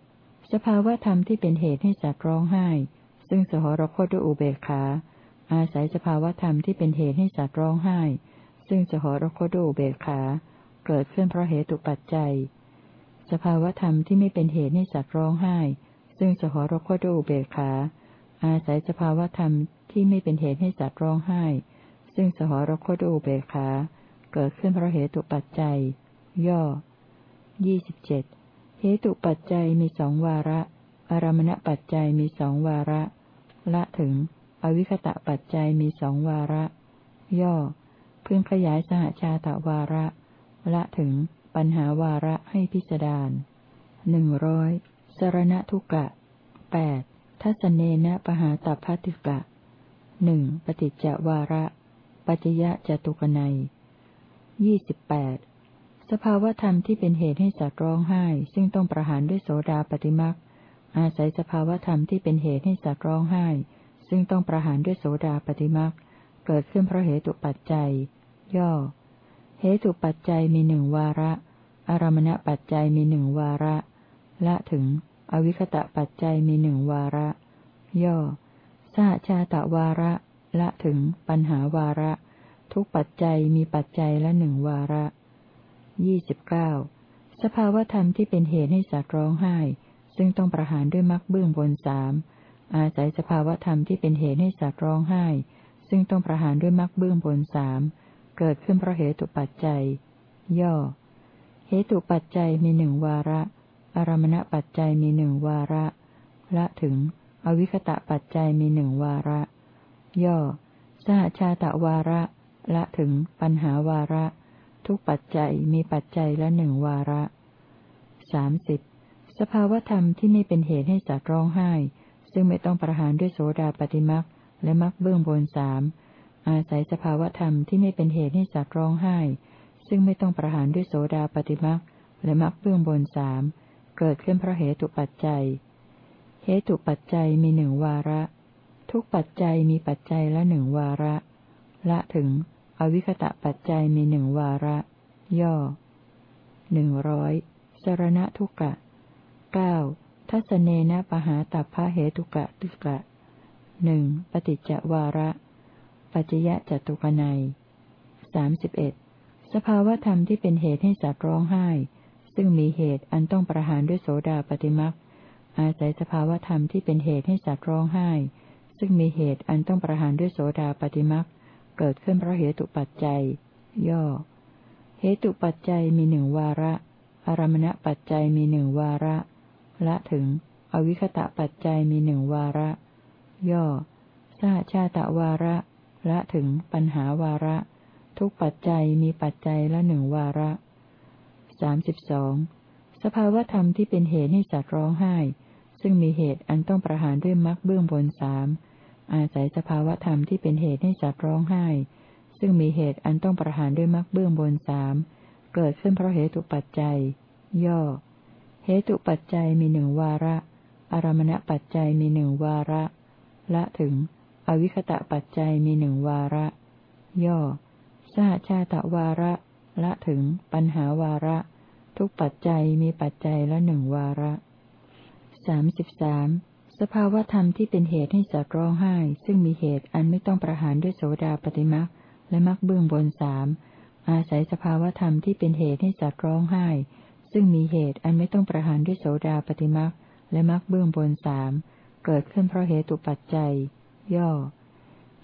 สภาวธรรมที่เป็นเหตุให้สัตว์ร้องไห้ ซึ่งสหรคตด้วยอุเบกขา อาศัยสภาวธรรมที่เป็นเหตุให้สัตว์ร้องไห้ ซึ่งจะหรคดูเบกขา เกิดขึ้นเพราะเหตุปัจจัย สภาวธรรมที่ไม่เป็นเหตุให้สัตว์ร้องไห้ ซึ่งจะหรคดูเบกขา อาศัยสภาวธรรมที่ไม่เป็นเหตุให้สัตว์ร้องไห้ ซึ่งสหรคดูเบกขา เกิดขึ้นเพราะเหตุปัจจัย ย่อยี่สิบเจ็ดเหตุปัจจัยมีสองวาระ อารมณปัจจัยมีสองวาระ ละถึง อวิคตะปัจจัยมีสองวาระ ย่อ พึงขยายสหชาตวาระ ละถึง ปัญหาวาระให้พิจารณาหนึ่งร้อยสรณทุกะแปดทัศเนนะปหาตัพัติกะหนึ่งปฏิจจวาระ ปัจยะจตุกนัยยี่สิบแปดสภาวธรรมที่เป็นเหตุให้สัตว์ร้องไห้ ซึ่งต้องประหารด้วยโสดาปฏิมักอาศัยสภาวธรรมที่เป็นเหตุให้สัตว์ร้องไห้ ซึ่งต้องประหารด้วยโสดาปฏิมักเกิดขึ้นเพราะเหตุปัจจัย ย่อ เหตุปัจจัยมีหนึ่งวาระ อารมณปัจจัยมีหนึ่งวาระ ละถึง อวิคตะปัจจัยมีหนึ่งวาระ ย่อ สหชาตะวาระ ละถึง ปัญหาวาระ ทุกปัจจัยมีปัจจัยละหนึ่งวาระยี่สิบเก้าสภาวธรรมที่เป็นเหตุให้สัตว์ร้องไห้ ซึ่งต้องประหารด้วยมรรคเบื้องบนสามอาศัยสภาวธรรมที่เป็นเหตุให้สัตว์ร้องไห้ ซึ่งต้องประหารด้วยมรรคเบื้องบนสาม เกิดขึ้นเพราะเหตุปัจจัย ย่อ เหตุปัจจัยมีหนึ่งวาระ อารมณปัจจัยมีหนึ่งวาระ ละถึง อวิคตะปัจจัยมีหนึ่งวาระ ย่อ สหชาตะวาระ ละถึง ปัญหาวาระ ทุกปัจจัยมีปัจจัยละหนึ่งวาระสามสิบสภาวธรรมที่ไม่เป็นเหตุให้สัตว์ร้องไห้ ซึ่งไม่ต้องประหารด้วยโสดาปฏิมักและมักเบื้องบนสาม อาศัยสภาวธรรมที่ไม่เป็นเหตุให้สัตว์ร้องไห้ ซึ่งไม่ต้องประหารด้วยโสดาปฏิมักและมักเบื้องบนสามเกิดขึ้นเพราะเหตุปัจจัย เหตุปัจจัยมีหนึ่งวาระ ทุกปัจจัยมีปัจจัยละหนึ่งวาระ ละถึง อวิคตะปัจจัยมีหนึ่งวาระ ย่อหนึ่งร้อยสรณทุกะเก้าทัศเนนะปหาตัพพะเหตุกะตุกะหนึ่งปฏิจจวาระ ปัจจยะจตุกนัยสามสิบเอ็ดสภาวธรรมที่เป็นเหตุให้สัตว์ร้องไห้ ซึ่งมีเหตุอันต้องประหารด้วยโสดาปฏิมักอาศัยสภาวธรรมที่เป็นเหตุให้สัตว์ร้องไห้ ซึ่งมีเหตุอันต้องประหารด้วยโสดาปฏิมักเกิดขึ้นเพราะเหตุปัจจัย ย่อ เหตุปัจจัยมีหนึ่งวาระ อารมณปัจจัยมีหนึ่งวาระ ละถึง อวิคตะปัจจัยมีหนึ่งวาระ ย่อสหชาตะวาระ ละถึงปัญหาวาระ ทุกปัจจัยมีปัจจัยละหนึ่งวาระสามสิบสองสภาวธรรมที่เป็นเหตุให้สัตว์ร้องไห้ ซึ่งมีเหตุอันต้องประหารด้วยมรรคเบื้องบนสามอาศัยสภาวธรรมที่เป็นเหตุให้สัตว์ร้องไห้ ซึ่งมีเหตุอันต้องประหารด้วยมรรคเบื้องบนสามเกิดขึ้นเพราะเหตุปัจจัย ย่อ เหตุปัจจัยมีหนึ่งวาระ อารมณปัจจัยมีหนึ่งวาระ ละถึง อวิคตะปัจจัยมีหนึ่งวาระ ย่อ สหชาตะวาระ ละถึง ปัญหาวาระ ทุกปัจจัยมีปัจจัยละหนึ่งวาระสามสิบสามสภาวธรรมที่เป็นเหตุให้สัตว์ร้องไห้ ซึ่งมีเหตุอันไม่ต้องประหารด้วยโสดาปฏิมักและมักเบื้องบนสามอาศัยสภาวธรรมที่เป็นเหตุให้สัตว์ร้องไห้ ซึ่งมีเหตุอันไม่ต้องประหารด้วยโสดาปฏิมักและมักเบื้องบนสามเกิดขึ้นเพราะเหตุปัจจัย ย่อ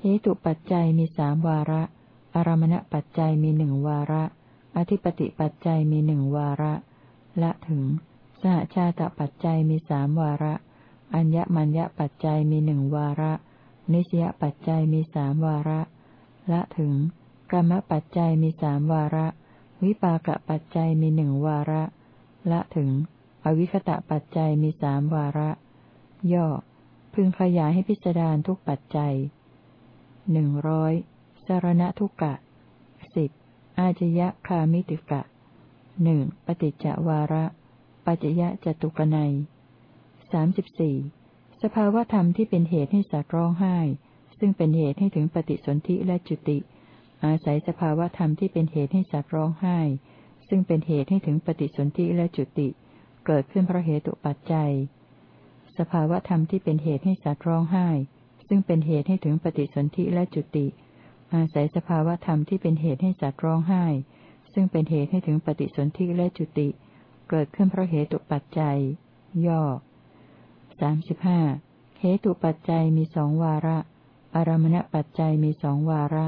เหตุปัจจัยมีสามวาระ อารมณปัจจัยมีหนึ่งวาระ อธิปติปัจจัยมีหนึ่งวาระ ละถึง สหชาตปัจจัยมีสามวาระ อัญญมัญญปัจจัยมีหนึ่งวาระ นิสยปัจจัยมีสามวาระ ละถึง กรรมปัจจัยมีสามวาระ วิปากปัจจัยมีหนึ่งวาระ ละถึง อวิคตะปัจจัยมีสามวาระ ย่อ พึงขยายให้พิจารณาทุกปัจจัยหนึ่งร้อยสารณทุกะสิบอาจยะคามิติกะหนึ่งปฏิจจวาระ ปัจจยะจตุกนัยสามสิบสี่สภาวธรรมที่เป็นเหตุให้สัตว์ร้องไห้ ซึ่งเป็นเหตุให้ถึงปฏิสนธิและจุติ อาศัยสภาวธรรมที่เป็นเหตุให้สัตว์ร้องไห้ ซึ่งเป็นเหตุให้ถึงปฏิสนธิและจุติ เกิดขึ้นเพราะเหตุปัจจัย สภาวธรรมที่เป็นเหตุให้สัตว์ร้องไห้ ซึ่งเป็นเหตุให้ถึงปฏิสนธิและจุติ อาศัยสภาวธรรมที่เป็นเหตุให้สัตว์ร้องไห้ ซึ่งเป็นเหตุให้ถึงปฏิสนธิและจุติ เกิดขึ้นเพราะเหตุปัจจัย ย่อสามสิบห้าเหตุปัจจัยมีสองวาระ อารมณปัจจัยมีสองวาระ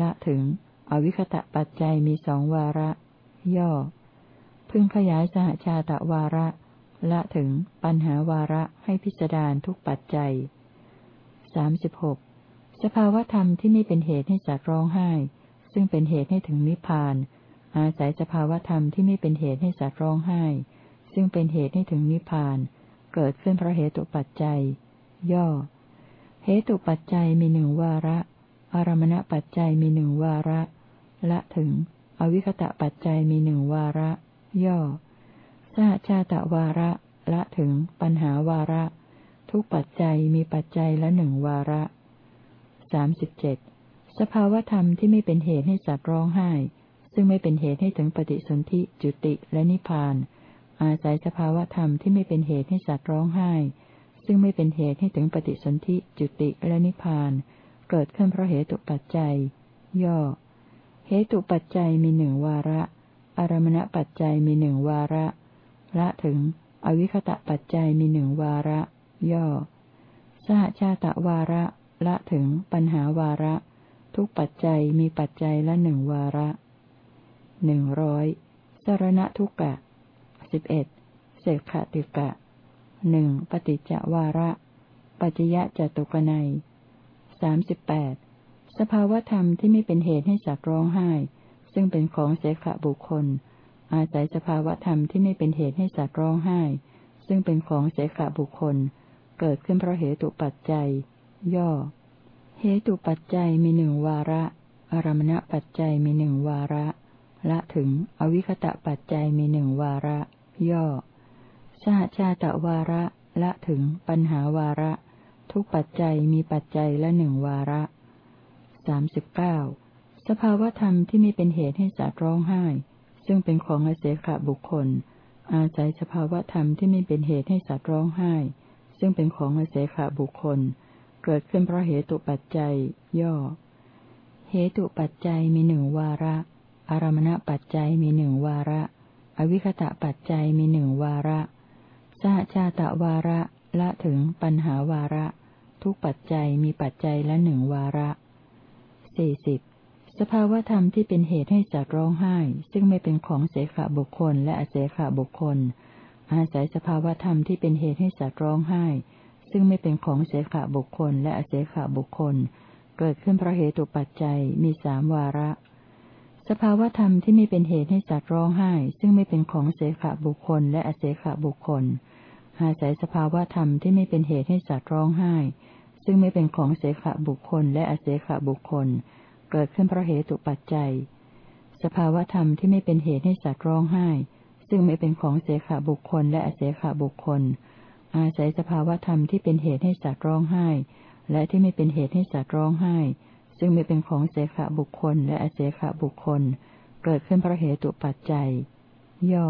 ละถึง อวิคตะปัจจัยมีสองวาระ ย่อ พึงขยายสหชาตะวาระ ละถึงปัญหาวาระให้พิจารณาทุกปัจจัยสามสิบหกสภาวธรรมที่ไม่เป็นเหตุให้สัตว์ร้องไห้ ซึ่งเป็นเหตุให้ถึงนิพพาน อาศัยสภาวธรรมที่ไม่เป็นเหตุให้สัตว์ร้องไห้ ซึ่งเป็นเหตุให้ถึงนิพพาน เกิดขึ้นเพราะเหตุปัจจัย ย่อ เหตุปัจจัยมีหนึ่งวาระ อารมณปัจจัยมีหนึ่งวาระ ละถึง อวิคตะปัจจัยมีหนึ่งวาระ ย่อ หชาตะวาระ ละถึง ปัญหาวาระ ทุกปัจจัยมีปัจจัยละหนึ่งวาระสามสิบเจ็ดสภาวธรรมที่ไม่เป็นเหตุให้สัตว์ร้องไห้ ซึ่งไม่เป็นเหตุให้ถึงปฏิสนธิจุติและนิพพาน อาศัยสภาวธรรมที่ไม่เป็นเหตุให้สัตว์ร้องไห้ ซึ่งไม่เป็นเหตุให้ถึงปฏิสนธิจุติและนิพพาน เกิดขึ้นเพราะเหตุปัจจัย ย่อ เหตุปัจจัยมีหนึ่งวาระ อารมณปัจจัยมีหนึ่งวาระ ละถึง อวิคตะปัจจัยมีหนึ่งวาระ ย่อ สหชาตะวาระ ละถึง ปัญหาวาระ ทุกปัจจัยมีปัจจัยละหนึ่งวาระหนึ่งร้อยสารณทุกกะสิบเอ็ดเศขติกะหนึ่งปฏิจจวาระ ปัจจยะจตุกนัยสามสิบแปดสภาวธรรมที่ไม่เป็นเหตุให้สัตว์ร้องไห้ ซึ่งเป็นของเสขบุคคล อาศัยสภาวธรรมที่ไม่เป็นเหตุให้สัตว์ร้องไห้ ซึ่งเป็นของเสขบุคคล เกิดขึ้นเพราะเหตุปัจจัย ย่อ เหตุปัจจัยมีหนึ่งวาระ อารมณปัจจัยมีหนึ่งวาระ ละถึง อวิคตะปัจจัยมีหนึ่งวาระ ย่อ สหชาตะวาระ ละถึง ปัญหาวาระ ทุกปัจจัยมีปัจจัยละหนึ่งวาระสามสิบเก้าสภาวธรรมที่ไม่เป็นเหตุให้สัตว์ร้องไห้ ซึ่งเป็นของอเสขบุคคล อาศัยสภาวธรรมที่ไม่เป็นเหตุให้สัตว์ร้องไห้ ซึ่งเป็นของอเสขบุคคล เกิดขึ้นเพราะเหตุปัจจัย ย่อ เหตุปัจจัยมีหนึ่งวาระ อารมณปัจจัยมีหนึ่งวาระ อวิคตะปัจจัยมีหนึ่งวาระ สหชาตะวาระ ละถึงปัญหาวาระ ทุกปัจจัยมีปัจจัยละหนึ่งวาระสี่สิบ สภาวธรรมที่เป็นเหตุให้จัดร้องไห้ ซึ่งไม่เป็นของเสขบุคคลและอเสขบุคคล อาศัยสภาวธรรมที่เป็นเหตุให้สัตว์ร้องไห้ ซึ่งไม่เป็นของเสขบุคคลและอเสขบุคคล เกิดขึ้นเพราะเหตุปัจจัยมีสามวาระ สภาวธรรมที่ไม่เป็นเหตุให้สัตว์ร้องไห้ ซึ่งไม่เป็นของเสขบุคคลและอเสขบุคคล อาศัยสภาวธรรมที่ไม่เป็นเหตุให้สัตว์ร้องไห้ ซึ่งไม่เป็นของเสขบุคคลและอเสขบุคคล เกิดขึ้นเพราะเหตุปัจจัย สภาวธรรมที่ไม่เป็นเหตุให้สัตว์ร้องไห้ ซึ่งไม่เป็นของเสขบุคคลและอเสขบุคคล อาศัยสภาวธรรมที่เป็นเหตุให้สัตว์ร้องไห้ และที่ไม่เป็นเหตุให้สัตว์ร้องไห้ ซึ่งไม่เป็นของเสขบุคคลและอเสขบุคคล เกิดขึ้นเพราะเหตุปัจจัย ย่อ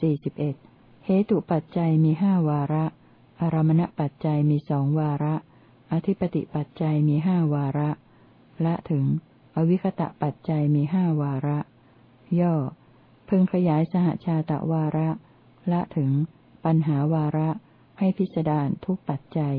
สี่สิบเอ็ดเหตุปัจจัยมีห้าวาระ อารมณปัจจัยมีสองวาระ อธิปติปัจจัยมีห้าวาระ ละถึง อวิคตะปัจจัยมีห้าวาระ ย่อ พึงขยายสหชาตะวาระ ละถึง ปัญหาวาระ ให้พิจารณาทุกปัจจัย